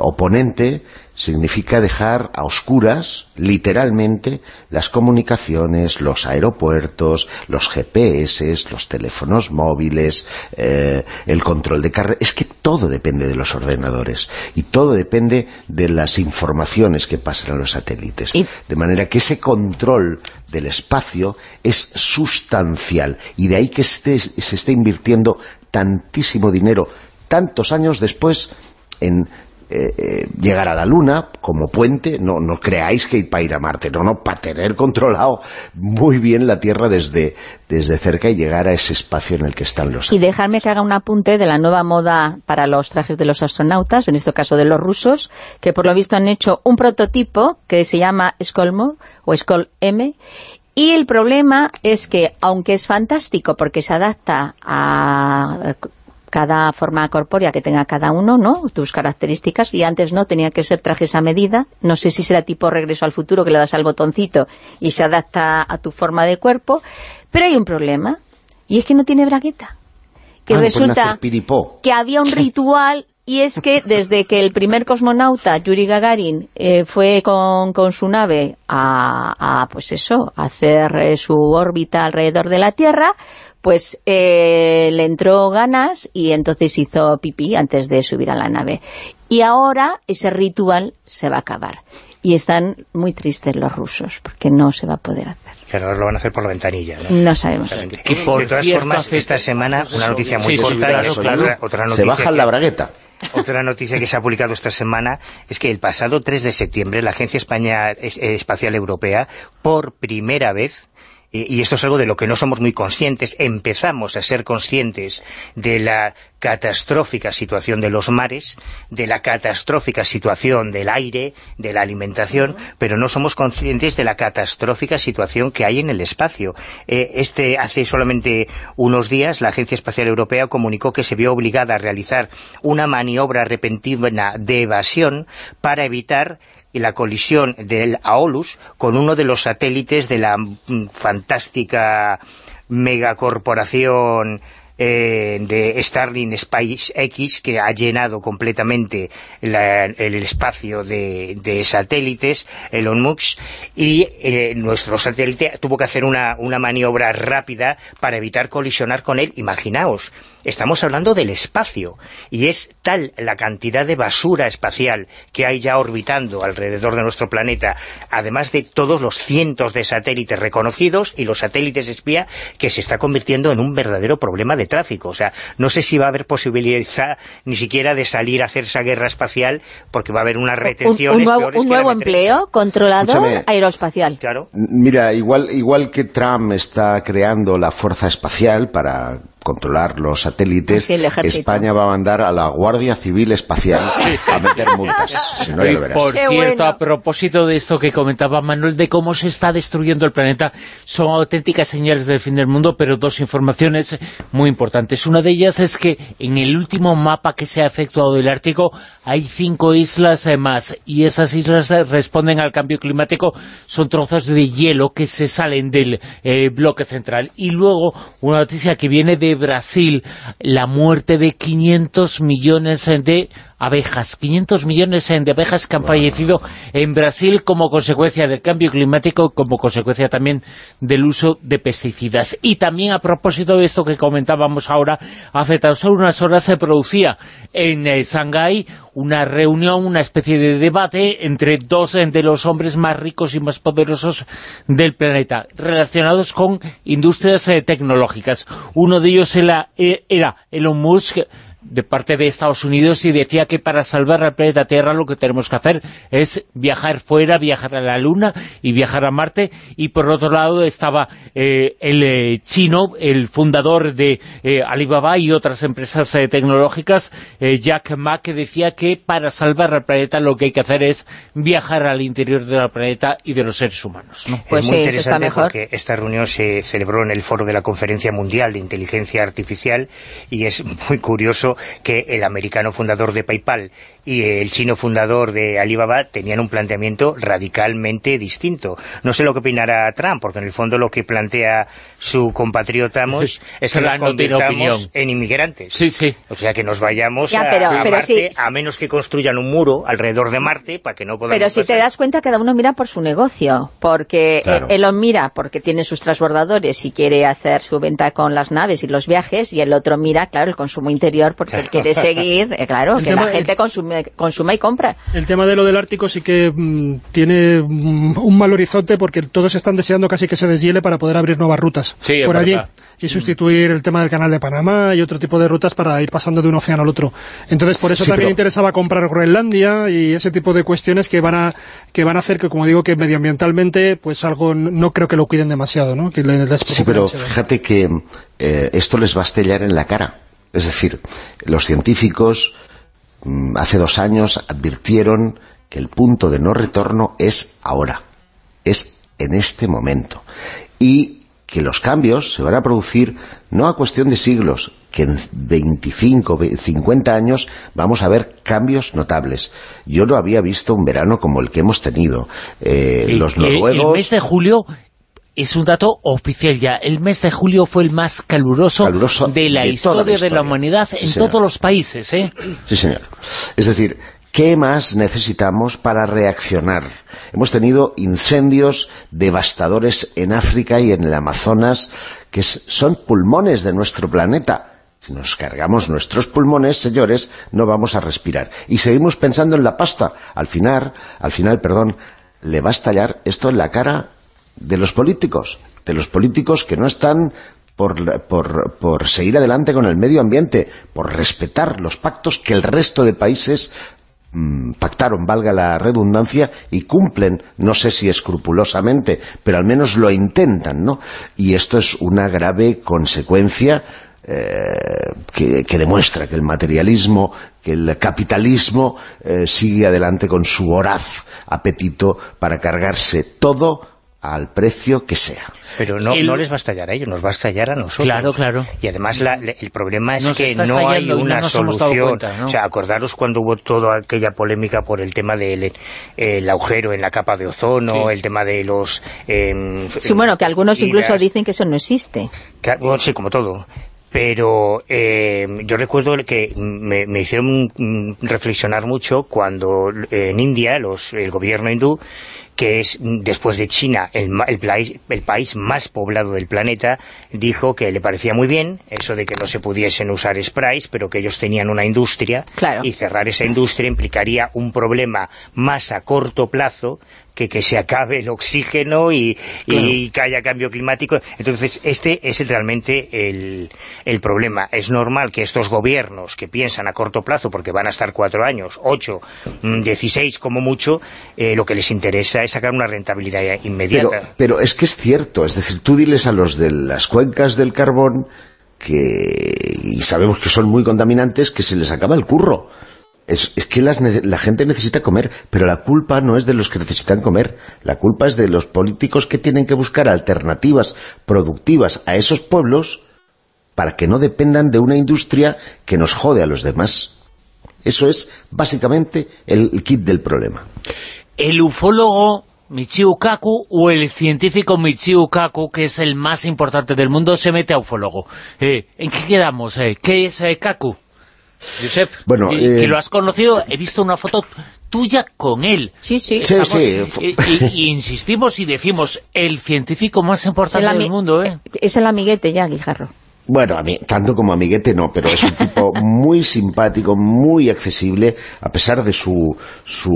oponente significa dejar a oscuras, literalmente, las comunicaciones, los aeropuertos, los GPS, los teléfonos móviles, eh, el control de carga... Es que todo depende de los ordenadores y todo depende de las informaciones que pasan a los satélites. De manera que ese control del espacio es sustancial y de ahí que se esté invirtiendo tantísimo dinero tantos años después en eh, eh, llegar a la Luna como puente, no, no creáis que para ir a Marte, no, no, para tener controlado muy bien la Tierra desde, desde cerca y llegar a ese espacio en el que están los... Y dejarme que haga un apunte de la nueva moda para los trajes de los astronautas, en este caso de los rusos, que por lo visto han hecho un prototipo que se llama Skolmo o Skol M, y el problema es que, aunque es fantástico porque se adapta a cada forma corpórea que tenga cada uno, ¿no? Tus características, y antes no, tenía que ser trajes a medida. No sé si será tipo regreso al futuro, que le das al botoncito y se adapta a tu forma de cuerpo. Pero hay un problema, y es que no tiene bragueta. Que ah, resulta que había un [LAUGHS] ritual y es que desde que el primer cosmonauta, Yuri Gagarin, eh, fue con, con, su nave a, a, pues eso, a hacer eh, su órbita alrededor de la Tierra, pues eh, le entró ganas y entonces hizo pipí antes de subir a la nave. Y ahora ese ritual se va a acabar. Y están muy tristes los rusos, porque no se va a poder hacer. Pero lo van a hacer por la ventanilla, ¿no? No sabemos. Y por de todas formas, esta semana, una noticia muy importante, otra, noticia se baja la bragueta. Otra noticia que se ha publicado esta semana es que el pasado 3 de septiembre la Agencia España Espacial Europea, por primera vez, y esto es algo de lo que no somos muy conscientes, empezamos a ser conscientes de la catastrófica situación de los mares, de la catastrófica situación del aire, de la alimentación, pero no somos conscientes de la catastrófica situación que hay en el espacio. Eh, este Hace solamente unos días la Agencia Espacial Europea comunicó que se vio obligada a realizar una maniobra repentina de evasión para evitar la colisión del Aolus con uno de los satélites de la mm, fantástica megacorporación eh, de Starlink SpaceX, que ha llenado completamente el espacio de, satélites, Elon Musk, y eh, nuestro satélite tuvo que hacer una maniobra rápida para evitar colisionar con él. Imaginaos, estamos hablando del espacio, y es tal la cantidad de basura espacial que hay ya orbitando alrededor de nuestro planeta, además de todos los cientos de satélites reconocidos y los satélites espía, que se está convirtiendo en un verdadero problema de tráfico. O sea, no sé si va a haber posibilidad ni siquiera de salir a hacer esa guerra espacial, porque va a haber una retención Un, un nuevo, empleo controlado aeroespacial. Claro. Mira, igual, igual que Trump está creando la fuerza espacial para controlar los satélites, España va a mandar a la Guardia Civil Espacial a meter multas. Por cierto, a propósito de esto que comentaba Manuel, de cómo se está destruyendo el planeta, son auténticas señales del fin del mundo, pero dos informaciones muy importantes. Una de ellas es que en el último mapa que se ha efectuado del Ártico hay cinco islas eh, más, y esas islas eh, responden al cambio climático, son trozos de hielo que se salen del eh, bloque central. Y luego, una noticia que viene de Brasil, la muerte de 500 millones de abejas, 500 millones de abejas que han fallecido en Brasil como consecuencia del cambio climático, como consecuencia también del uso de pesticidas. Y también a propósito de esto que comentábamos ahora, hace tan solo unas horas se producía en eh, Shanghái una reunión, una especie de debate entre dos de los hombres más ricos y más poderosos del planeta, relacionados con industrias eh, tecnológicas. Uno de ellos era, eh, era Elon Musk, de parte de Estados Unidos y decía que para salvar al planeta Tierra lo que tenemos que hacer es viajar fuera, viajar a la Luna y viajar a Marte y por otro lado estaba eh, el eh, chino, el fundador de eh, Alibaba y otras empresas tecnológicas, Jack Ma, que decía que para salvar al planeta lo que hay que hacer es viajar al interior del planeta y de los seres humanos. Pues es muy interesante porque esta reunión se celebró en el foro de la Conferencia Mundial de Inteligencia Artificial y es muy curioso que el americano fundador de PayPal y el chino fundador de Alibaba tenían un planteamiento radicalmente distinto. No sé lo que opinará Trump, porque en el fondo lo que plantea su compatriota [LAUGHS] es que nos convirtamos en inmigrantes. Sí, sí. O sea, que nos vayamos a, Marte, a menos que construyan un muro alrededor de Marte para que no podamos Pero si te das cuenta, cada uno mira por su negocio, porque él lo mira porque tiene sus transbordadores y quiere hacer su venta con las naves y los viajes, y el otro mira, claro, el consumo interior porque él quiere seguir, eh, claro, que la gente consume consuma y compra. El tema de lo del Ártico sí que mm, tiene mm, un mal horizonte porque todos están deseando casi que se deshiele para poder abrir nuevas rutas por allí y sustituir el tema del canal de Panamá y otro tipo de rutas para ir pasando de un océano al otro. Entonces, por eso también interesaba comprar Groenlandia y ese tipo de cuestiones que van a que van a hacer que, como digo, que medioambientalmente, pues algo no creo que lo cuiden demasiado, ¿no? Que sí, pero fíjate que eh, esto les va a estellar en la cara. Es decir, los científicos Mm, hace dos años advirtieron que el punto de no retorno es ahora, es en este momento. Y que los cambios se van a producir no a cuestión de siglos, que en 25, 50 años vamos a ver cambios notables. Yo no había visto un verano como el que hemos tenido. Eh, los noruegos... El mes de julio es un dato oficial ya. El mes de julio fue el más caluroso, de, la, historia de la humanidad en todos los países. ¿eh? Sí, señor. Es decir, ¿qué más necesitamos para reaccionar? Hemos tenido incendios devastadores en África y en el Amazonas, que son pulmones de nuestro planeta. Si nos cargamos nuestros pulmones, señores, no vamos a respirar. Y seguimos pensando en la pasta. Al final, al final, perdón, le va a estallar esto en la cara de los políticos, de los políticos que no están por, por, seguir adelante con el medio ambiente, por respetar los pactos que el resto de países mm, pactaron, valga la redundancia, y cumplen, no sé si escrupulosamente, pero al menos lo intentan, ¿no? Y esto es una grave consecuencia eh, que, demuestra que el materialismo, que el capitalismo eh, sigue adelante con su voraz apetito para cargarse todo al precio que sea. Pero no, no les va a estallar a ellos, nos va a estallar a nosotros. Claro, claro. Y además el problema es que no hay una solución. O sea, acordaros cuando hubo toda aquella polémica por el tema del el agujero en la capa de ozono, el tema de los... Eh, sí, bueno, que algunos incluso dicen que eso no existe. sí, como todo pero eh, yo recuerdo que me, hicieron reflexionar mucho cuando en India los, el gobierno hindú que es, después de China, el, el, país más poblado del planeta, dijo que le parecía muy bien eso de que no se pudiesen usar sprays, pero que ellos tenían una industria, y cerrar esa industria implicaría un problema más a corto plazo que, que se acabe el oxígeno y, y, que haya cambio climático. Entonces, este es realmente el, el, problema. Es normal que estos gobiernos que piensan a corto plazo, porque van a estar cuatro años, ocho, mm, dieciséis como mucho, eh, lo que les interesa es sacar una rentabilidad inmediata. Pero, pero es que es cierto, es decir, tú diles a los de las cuencas del carbón que y sabemos que son muy contaminantes, que se les acaba el curro. Es, que la gente necesita comer, pero la culpa no es de los que necesitan comer, la culpa es de los políticos que tienen que buscar alternativas productivas a esos pueblos para que no dependan de una industria que nos jode a los demás. Eso es básicamente el, kit del problema. El ufólogo Michio Kaku o el científico Michio Kaku, que es el más importante del mundo, se mete a ufólogo. Eh, ¿En qué quedamos? Eh, ¿Qué es eh, Kaku? Josep, bueno, que lo has conocido, he visto una foto tuya con él. Sí, sí. Y, insistimos y decimos, el científico más importante del mundo, ¿eh? Es el amiguete ya, Guijarro. Bueno, a mí, tanto como amiguete no, pero es un tipo [LAUGHS] muy simpático, muy accesible, a pesar de su, su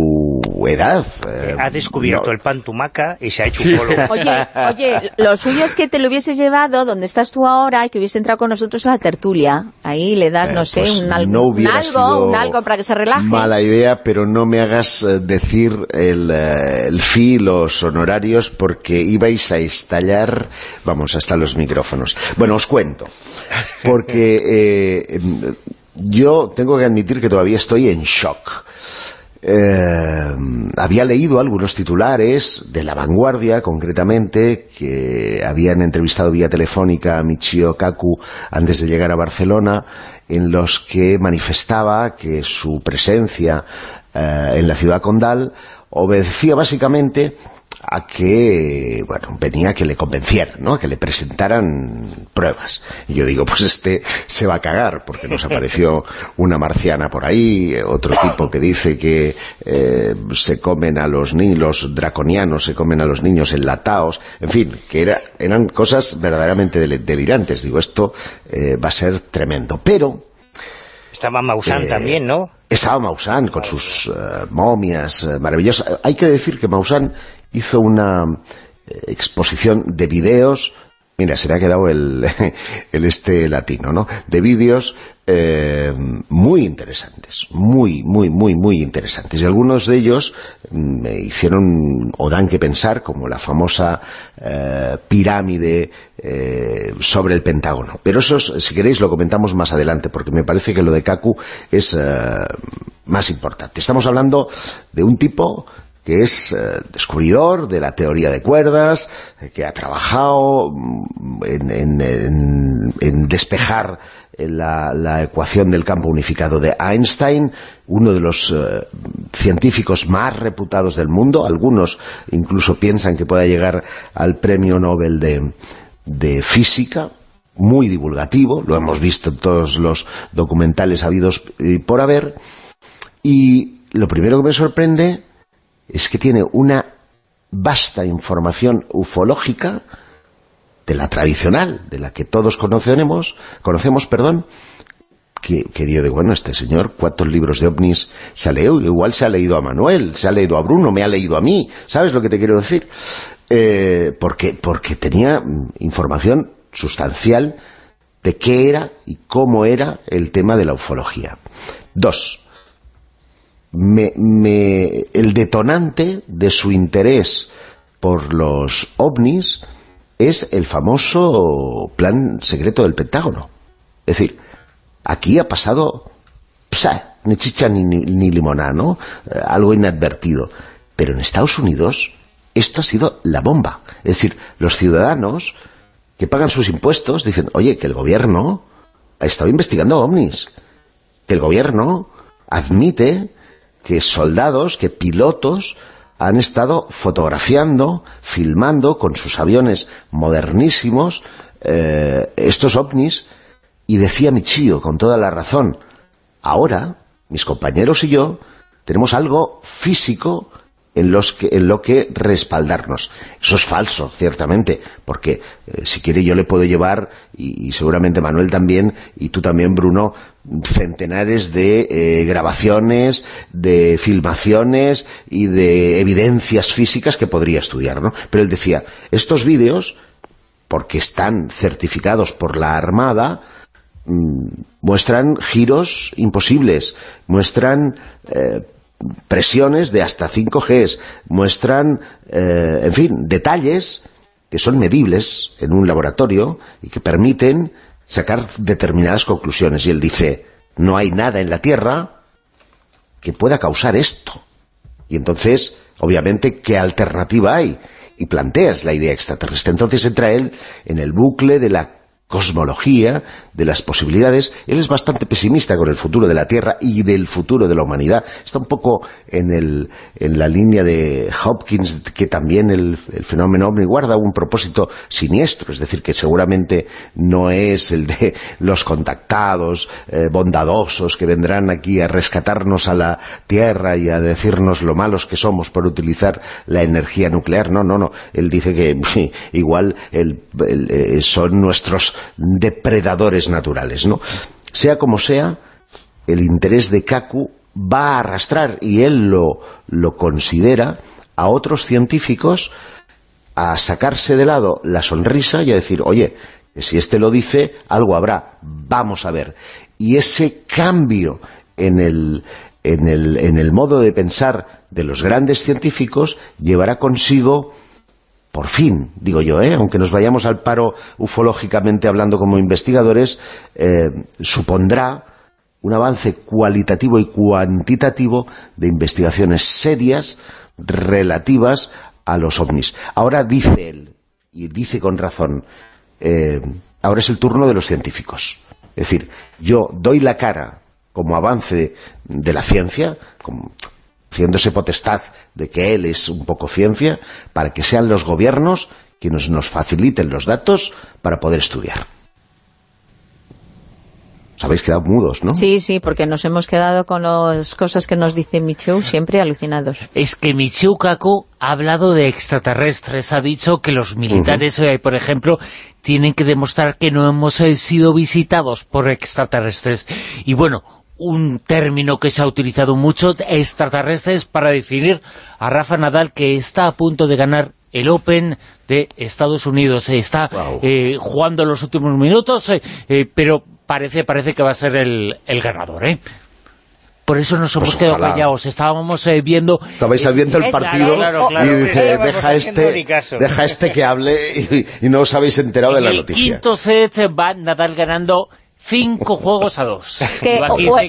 edad. Eh, ha descubierto el pan tumaca y se ha hecho un polo. [LAUGHS] Oye, oye, lo suyo es que te lo hubieses llevado donde estás tú ahora y que hubiese entrado con nosotros a la tertulia. Ahí le das, eh, no sé, pues un, algo, un, algo, un algo para que se relaje. Mala idea, pero no me hagas eh, decir el, el fee, los honorarios, porque ibais a estallar, vamos, hasta los micrófonos. Bueno, os cuento porque eh, yo tengo que admitir que todavía estoy en shock. Eh, había leído algunos titulares de La Vanguardia, concretamente, que habían entrevistado vía telefónica a Michio Kaku antes de llegar a Barcelona, en los que manifestaba que su presencia eh, en la ciudad condal obedecía básicamente a que, bueno, venía a que le convencieran, ¿no? A que le presentaran pruebas. Y yo digo, pues este se va a cagar, porque nos apareció una marciana por ahí, otro tipo que dice que eh, se comen a los niños, los draconianos se comen a los niños enlatados, en fin, que era, eran cosas verdaderamente delirantes. Digo, esto eh, va a ser tremendo. Pero... Estaba Maussan eh, también, ¿no? Estaba Maussan con sus momias maravillosas. Hay que decir que Maussan hizo una eh, exposición de videos mira, se le ha quedado [LAUGHS] el, este latino, ¿no? De vídeos eh, muy interesantes, muy, muy, muy, muy interesantes. Y algunos de ellos mm, me hicieron o dan que pensar, como la famosa eh, pirámide sobre el Pentágono. Pero eso, si queréis, lo comentamos más adelante, porque me parece que lo de Kaku es más importante. Estamos hablando de un tipo que es eh, descubridor de la teoría de cuerdas, eh, que ha trabajado mm, en, despejar eh, la, ecuación del campo unificado de Einstein, uno de los científicos más reputados del mundo, algunos incluso piensan que pueda llegar al premio Nobel de, de física, muy divulgativo, lo hemos visto en todos los documentales habidos por haber, y lo primero que me sorprende es que tiene una vasta información ufológica de la tradicional, de la que todos conocemos, conocemos, perdón, que, que de bueno, este señor, ¿cuántos libros de ovnis se ha leído? Igual se ha leído a Manuel, se ha leído a Bruno, me ha leído a mí, ¿sabes lo que te quiero decir? Eh, porque, porque tenía información sustancial de qué era y cómo era el tema de la ufología. Dos, me, el detonante de su interés por los ovnis es el famoso plan secreto del Pentágono. Es decir, aquí ha pasado ni chicha ni, ni, limonada, ¿no? Eh, algo inadvertido. Pero en Estados Unidos esto ha sido la bomba. Es decir, los ciudadanos que pagan sus impuestos dicen, oye, que el gobierno ha estado investigando ovnis. Que el gobierno admite que soldados, que pilotos han estado fotografiando, filmando con sus aviones modernísimos eh, estos ovnis Y decía mi chío, con toda la razón, ahora, mis compañeros y yo, tenemos algo físico en, los que, en lo que respaldarnos. Eso es falso, ciertamente, porque eh, si quiere yo le puedo llevar, y, seguramente Manuel también, y tú también, Bruno, centenares de eh, grabaciones, de filmaciones y de evidencias físicas que podría estudiar, ¿no? Pero él decía, estos vídeos, porque están certificados por la Armada, mm, muestran giros imposibles, muestran eh, presiones de hasta 5 Gs, muestran, eh, en fin, detalles que son medibles en un laboratorio y que permiten sacar determinadas conclusiones. Y él dice, no hay nada en la Tierra que pueda causar esto. Y entonces, obviamente, ¿qué alternativa hay? Y planteas la idea extraterrestre. Entonces entra él en el bucle de la cosmología, de las posibilidades. Él es bastante pesimista con el futuro de la Tierra y del futuro de la humanidad. Está un poco en, el, en la línea de Hopkins, que también el, fenómeno OVNI guarda un propósito siniestro, es decir, que seguramente no es el de los contactados, eh, bondadosos, que vendrán aquí a rescatarnos a la Tierra y a decirnos lo malos que somos por utilizar la energía nuclear. No, no, no. Él dice que [LAUGHS] igual eh, son nuestros depredadores naturales, ¿no? Sea como sea, el interés de Kaku va a arrastrar, y él lo, lo considera, a otros científicos a sacarse de lado la sonrisa y a decir, oye, si este lo dice, algo habrá, vamos a ver. Y ese cambio en el, en el, en el modo de pensar de los grandes científicos llevará consigo por fin, digo yo, ¿eh? aunque nos vayamos al paro ufológicamente hablando como investigadores, eh, supondrá un avance cualitativo y cuantitativo de investigaciones serias relativas a los ovnis. Ahora dice él, y dice con razón, eh, ahora es el turno de los científicos. Es decir, yo doy la cara como avance de la ciencia, haciéndose potestad de que él es un poco ciencia, para que sean los gobiernos quienes nos faciliten los datos para poder estudiar. Os habéis quedado mudos, ¿no? Sí, sí, porque nos hemos quedado con las cosas que nos dice Michu siempre alucinados. Es que Michu Kaku ha hablado de extraterrestres, ha dicho que los militares, uh por ejemplo, tienen que demostrar que no hemos eh, sido visitados por extraterrestres. Y bueno, un término que se ha utilizado mucho, extraterrestres, para definir a Rafa Nadal, que está a punto de ganar el Open de Estados Unidos. Está eh, jugando los últimos minutos, eh, eh, pero parece parece que va a ser el, ganador, ¿eh? Por eso nos hemos pues quedado callados. Estábamos viendo... Estabais viendo el partido y dice, deja, este, deja este que hable y, no os habéis enterado de la noticia. El quinto set va Nadal ganando cinco juegos a dos.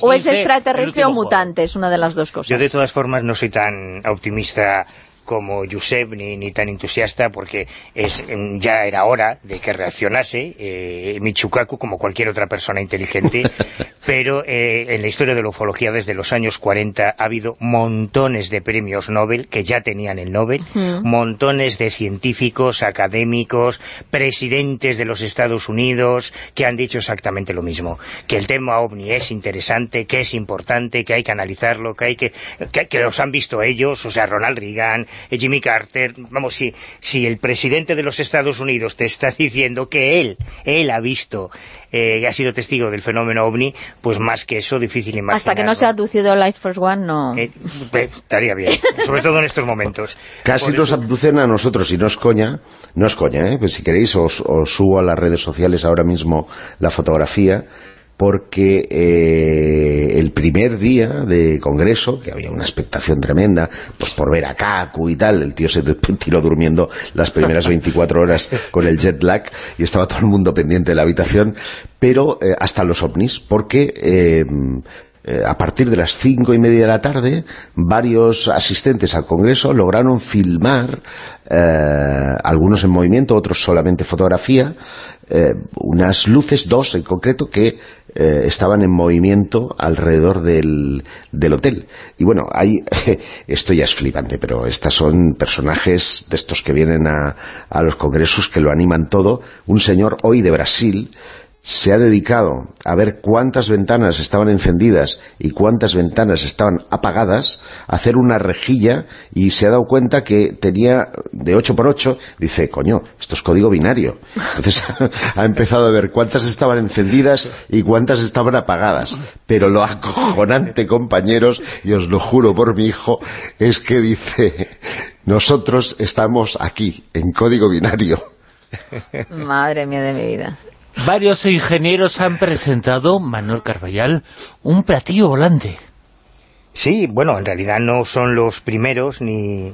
o, es extraterrestre o mutante, es una de las dos cosas. Yo de todas formas no soy tan optimista como Josep ni, ni tan entusiasta porque es ya era hora de que reaccionase eh, Michukaku como cualquier otra persona inteligente [LAUGHS] pero eh, en la historia de la ufología desde los años 40 ha habido montones de premios Nobel que ya tenían el Nobel montones de científicos, académicos presidentes de los Estados Unidos que han dicho exactamente lo mismo que el tema OVNI es interesante que es importante, que hay que analizarlo que hay que, que, que los han visto ellos o sea Ronald Reagan Jimmy Carter, vamos, si, si el presidente de los Estados Unidos te está diciendo que él, él ha visto, eh, ha sido testigo del fenómeno OVNI, pues más que eso, difícil imaginar. Hasta que no se ha abducido Light Force One, no... Eh, estaría bien, sobre todo en estos momentos. Casi nos abducen a nosotros, y no es coña, no es coña, ¿eh? Pues si queréis os, os subo a las redes sociales ahora mismo la fotografía porque eh, el primer día de Congreso, que había una expectación tremenda, pues por ver a Kaku y tal, el tío se [LAUGHS] tiró durmiendo las primeras 24 horas con el jet lag y estaba todo el mundo pendiente de la habitación, pero eh, hasta los ovnis, porque... Eh, a partir de las cinco y media de la tarde, varios asistentes al Congreso lograron filmar, algunos en movimiento, otros solamente fotografía, unas luces, dos en concreto, que eh, estaban en movimiento alrededor del, del hotel. Y bueno, hay, [LAUGHS] esto ya es flipante, pero estas son personajes de estos que vienen a, a los congresos que lo animan todo. Un señor hoy de Brasil, se ha dedicado a ver cuántas ventanas estaban encendidas y cuántas ventanas estaban apagadas, a hacer una rejilla y se ha dado cuenta que tenía de 8 por 8, dice, coño, esto es código binario. Entonces [LAUGHS] ha empezado a ver cuántas estaban encendidas y cuántas estaban apagadas. Pero lo acojonante, compañeros, y os lo juro por mi hijo, es que dice, nosotros estamos aquí, en código binario. Madre mía de mi vida. Varios ingenieros han presentado, Manuel Carballal, un platillo volante. Sí, bueno, en realidad no son los primeros ni,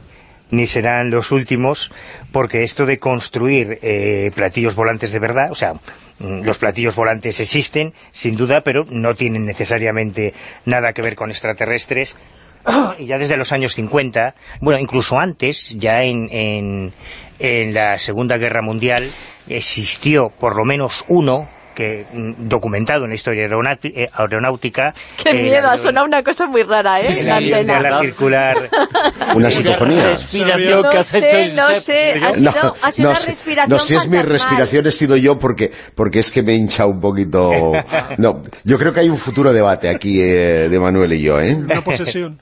ni serán los últimos, porque esto de construir eh, platillos volantes de verdad, o sea, mm, los platillos volantes existen, sin duda, pero no tienen necesariamente nada que ver con extraterrestres, [COUGHS] y ya desde los años 50, bueno, incluso antes, ya en, en, en la Segunda Guerra Mundial, existió por lo menos uno que mm, documentado en la historia eh, aeronáutica... ¡Qué eh, miedo! Ha sonado una cosa muy rara, ¿eh? Sí, la antena. La circular... [LAUGHS] Una psicofonía. respiración no que has sé, hecho, no sé, ha sido, No, ha sido no una sé, respiración no, si es mi respiración he sido yo porque, porque es que me he hinchado un poquito... [LAUGHS] No, yo creo que hay un futuro debate aquí eh, de Manuel y yo, ¿eh? Una posesión.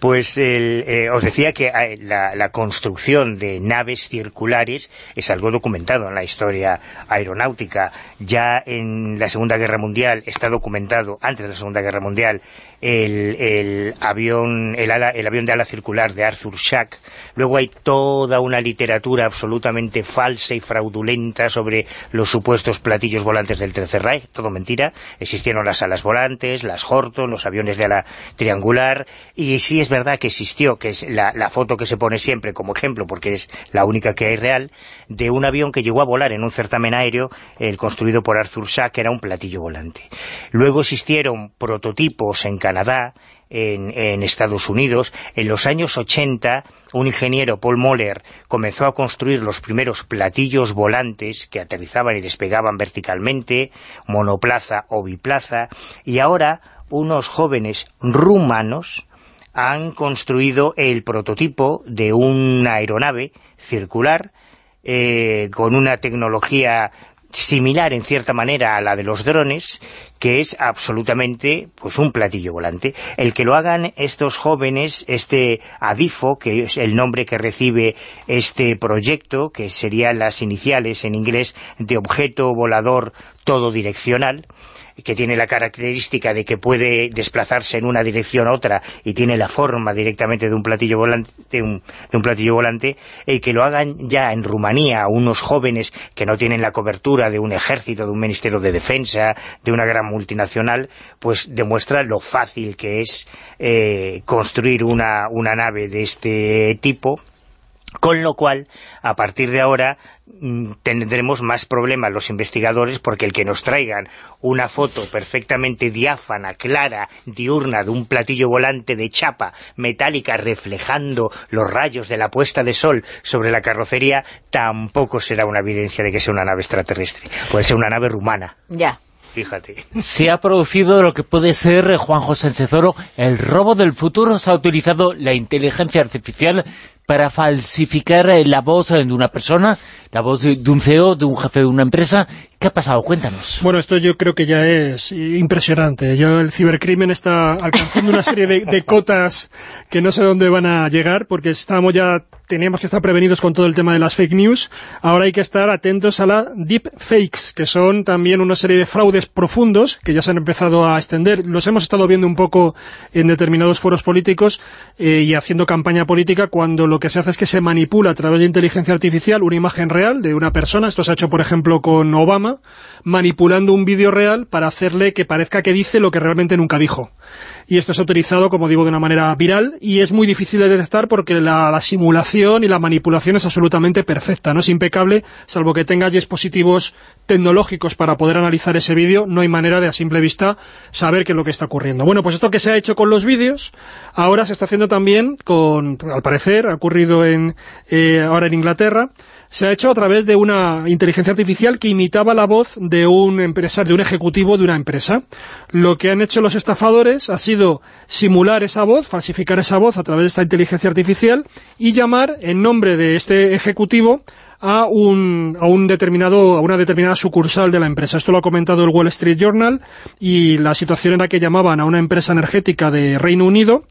Pues el, eh, os decía que eh, la, construcción de naves circulares es algo documentado en la historia aeronáutica. Ya en la Segunda Guerra Mundial está documentado, antes de la Segunda Guerra Mundial, el, avión el, ala- el avión de ala circular de Arthur Schack. Luego hay toda una literatura absolutamente falsa y fraudulenta sobre los supuestos platillos volantes del Tercer Reich, todo mentira. Existieron las alas volantes, las Horton, los aviones de ala triangular, y sí es verdad que existió, que es la, foto que se pone siempre como ejemplo, porque es la única que hay real, de un avión que llegó a volar en un certamen aéreo, el construido por Arthur Schack, que era un platillo volante. Luego existieron prototipos en Canadá, en, en Estados Unidos. En los años 80, un ingeniero, Paul Moller, comenzó a construir los primeros platillos volantes que aterrizaban y despegaban verticalmente, monoplaza o biplaza, y ahora unos jóvenes rumanos han construido el prototipo de una aeronave circular eh, con una tecnología similar en cierta manera a la de los drones, que es absolutamente pues un platillo volante. El que lo hagan estos jóvenes, este ADIFO, que es el nombre que recibe este proyecto, que serían las iniciales en inglés de objeto volador todo direccional, que tiene la característica de que puede desplazarse en una dirección a otra y tiene la forma directamente de un platillo volante, de un, platillo volante, el que lo hagan ya en Rumanía unos jóvenes que no tienen la cobertura de un ejército, de un ministerio de defensa, de una gran multinacional, pues demuestra lo fácil que es eh, construir una, una nave de este tipo, con lo cual, a partir de ahora, mm, tendremos más problemas los investigadores porque el que nos traigan una foto perfectamente diáfana, clara, diurna de un platillo volante de chapa metálica reflejando los rayos de la puesta de sol sobre la carrocería, tampoco será una evidencia de que sea una nave extraterrestre. Puede ser una nave rumana, Ya. fíjate. Se ha producido lo que puede ser, eh, Juanjo Sánchez Oro, el robo del futuro. Se ha utilizado la inteligencia artificial para falsificar eh, la voz eh, de una persona, la voz de un CEO, de un jefe de una empresa. ¿Qué ha pasado? Cuéntanos. Bueno, esto yo creo que ya es impresionante. Yo, el cibercrimen está alcanzando una serie de, de cotas que no sé dónde van a llegar, porque estamos ya, teníamos que estar prevenidos con todo el tema de las fake news. Ahora hay que estar atentos a la deep fakes, que son también una serie de fraudes profundos que ya se han empezado a extender. Los hemos estado viendo un poco en determinados foros políticos eh, y haciendo campaña política cuando lo que se hace es que se manipula a través de inteligencia artificial una imagen real de una persona. Esto se ha hecho, por ejemplo, con Obama, manipulando un vídeo real para hacerle que parezca que dice lo que realmente nunca dijo. Y esto se ha utilizado, como digo, de una manera viral y es muy difícil de detectar porque la, la simulación y la manipulación es absolutamente perfecta, no es impecable, salvo que tenga dispositivos tecnológicos para poder analizar ese vídeo, no hay manera de a simple vista saber qué es lo que está ocurriendo. Bueno, pues esto que se ha hecho con los vídeos, ahora se está haciendo también con, al parecer, ha ocurrido en, eh, ahora en Inglaterra, se ha hecho a través de una inteligencia artificial que imitaba la voz de un empresario, de un ejecutivo de una empresa. Lo que han hecho los estafadores ha sido simular esa voz, falsificar esa voz a través de esta inteligencia artificial y llamar en nombre de este ejecutivo a un, a un determinado a una determinada sucursal de la empresa. Esto lo ha comentado el Wall Street Journal y la situación era que llamaban a una empresa energética de Reino Unido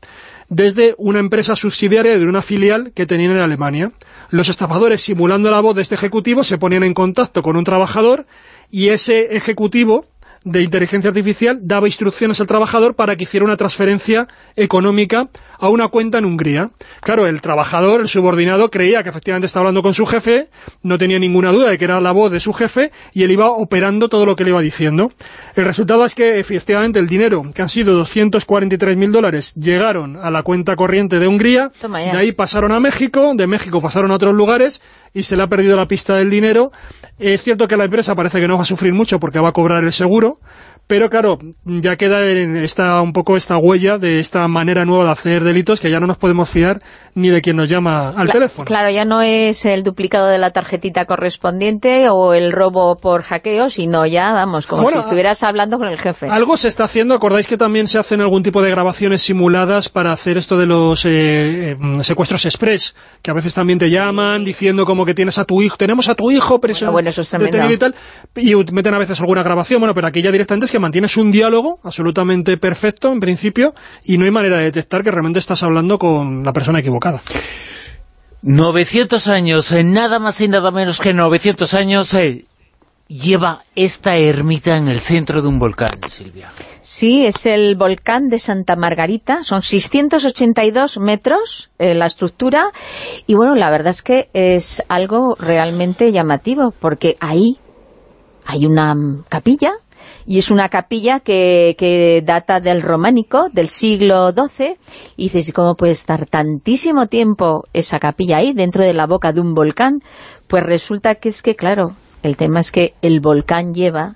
desde una empresa subsidiaria de una filial que tenían en Alemania. Los estafadores, simulando la voz de este ejecutivo, se ponían en contacto con un trabajador y ese ejecutivo de inteligencia artificial daba instrucciones al trabajador para que hiciera una transferencia económica a una cuenta en Hungría. Claro, el trabajador, el subordinado, creía que efectivamente estaba hablando con su jefe, no tenía ninguna duda de que era la voz de su jefe, y él iba operando todo lo que le iba diciendo. El resultado es que, efectivamente, el dinero, que han sido 243.000 dólares, llegaron a la cuenta corriente de Hungría, de ahí pasaron a México, de México pasaron a otros lugares, y se le ha perdido la pista del dinero. Es cierto que la empresa parece que no va a sufrir mucho porque va a cobrar el seguro, pero claro, ya queda en esta, un poco esta huella de esta manera nueva de hacer delitos que ya no nos podemos fiar ni de quien nos llama al teléfono. Claro, ya no es el duplicado de la tarjetita correspondiente o el robo por hackeo, sino ya, vamos, como si estuvieras hablando con el jefe. Algo se está haciendo, acordáis que también se hacen algún tipo de grabaciones simuladas para hacer esto de los eh, em, secuestros express, que a veces también te llaman diciendo como que tienes a tu hijo, tenemos a tu hijo preso bueno, eso es y tal, y meten a veces alguna grabación, bueno, pero aquí ya directamente es que mantienes un diálogo absolutamente perfecto, en principio, y no hay manera de detectar que realmente estás hablando con la persona equivocada. 900 años, eh, nada más y nada menos que 900 años, eh, lleva esta ermita en el centro de un volcán, Silvia. Sí, es el volcán de Santa Margarita, son 682 metros eh, la estructura, y bueno, la verdad es que es algo realmente llamativo, porque ahí hay una capilla y es una capilla que, que data del románico, del siglo XII, y dices, ¿cómo puede estar tantísimo tiempo esa capilla ahí, dentro de la boca de un volcán? Pues resulta que es que, claro, el tema es que el volcán lleva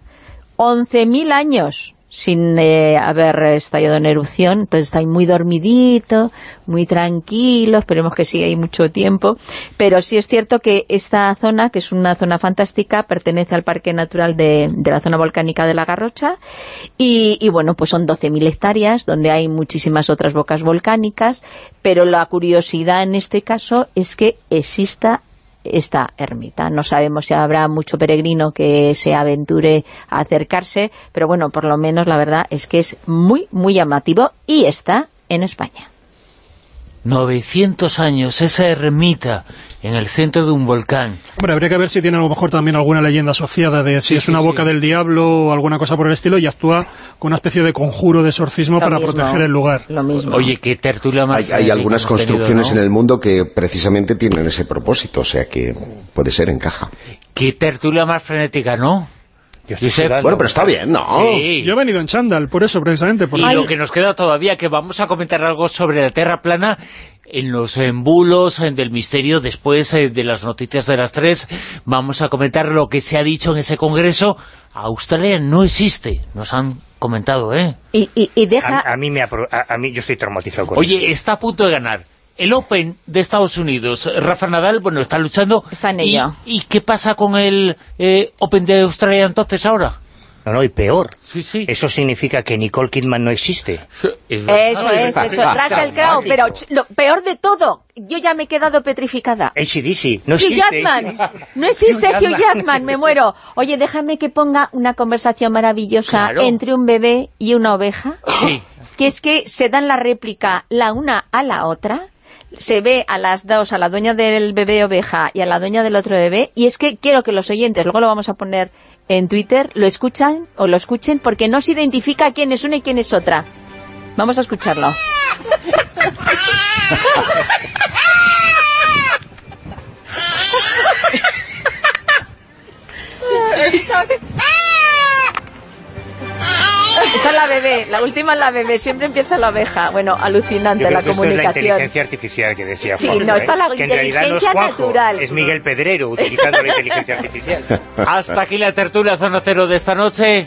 11.000 años sin eh, haber estallado en erupción, entonces está ahí muy dormidito, muy tranquilo, esperemos que siga ahí mucho tiempo, pero sí es cierto que esta zona, que es una zona fantástica, pertenece al Parque Natural de, la zona volcánica de la Garrocha, y, y bueno, pues son 12.000 hectáreas, donde hay muchísimas otras bocas volcánicas, pero la curiosidad en este caso es que exista esta ermita. No sabemos si habrá mucho peregrino que se aventure a acercarse, pero bueno, por lo menos la verdad es que es muy, muy llamativo y está en España. 900 años, esa ermita en el centro de un volcán. Hombre, habría que ver si tiene a lo mejor también alguna leyenda asociada de si es una boca del diablo o alguna cosa por el estilo y actúa con una especie de conjuro de exorcismo para proteger el lugar. Lo mismo. Oye, qué tertulia más... Hay, hay algunas construcciones en el mundo que precisamente tienen ese propósito, o sea que puede ser, encaja. Qué tertulia más frenética, ¿no? Bueno, pero está bien, ¿no? Yo he venido en chándal, por eso, precisamente. Por y lo que nos queda todavía, que vamos a comentar algo sobre la Tierra plana en los embulos del misterio, después eh, de las noticias de las tres, vamos a comentar lo que se ha dicho en ese congreso. Australia no existe, nos han comentado, ¿eh? Y, deja... A, mí me a, mí yo estoy traumatizado con Oye, está a punto de ganar el Open de Estados Unidos, Rafa Nadal, bueno, está luchando. Está en ello. ¿Y, qué pasa con el eh, Open de Australia entonces ahora? No, no, y peor. Sí, sí. Eso significa que Nicole Kidman no existe. eso es, eso. Russell Crowe, pero lo peor de todo, yo ya me he quedado petrificada. ACDC, no existe. Hugh Jackman, no existe Hugh Jackman, me muero. Oye, déjame que ponga una conversación maravillosa entre un bebé y una oveja. Sí. Que es que se dan la réplica la una a la otra se ve a las dos, a la dueña del bebé oveja y a la dueña del otro bebé, y es que quiero que los oyentes, luego lo vamos a poner en Twitter, lo escuchan o lo escuchen porque no se identifica quién es una y quién es otra. Vamos a escucharlo. [LAUGHS] Esa es la bebé, la última es la bebé, siempre empieza la oveja. Bueno, alucinante la comunicación. es la inteligencia artificial que decía Sí, no, está la que inteligencia natural. Es Miguel Pedrero utilizando la inteligencia artificial. Hasta aquí la tertulia Zona Cero de esta noche.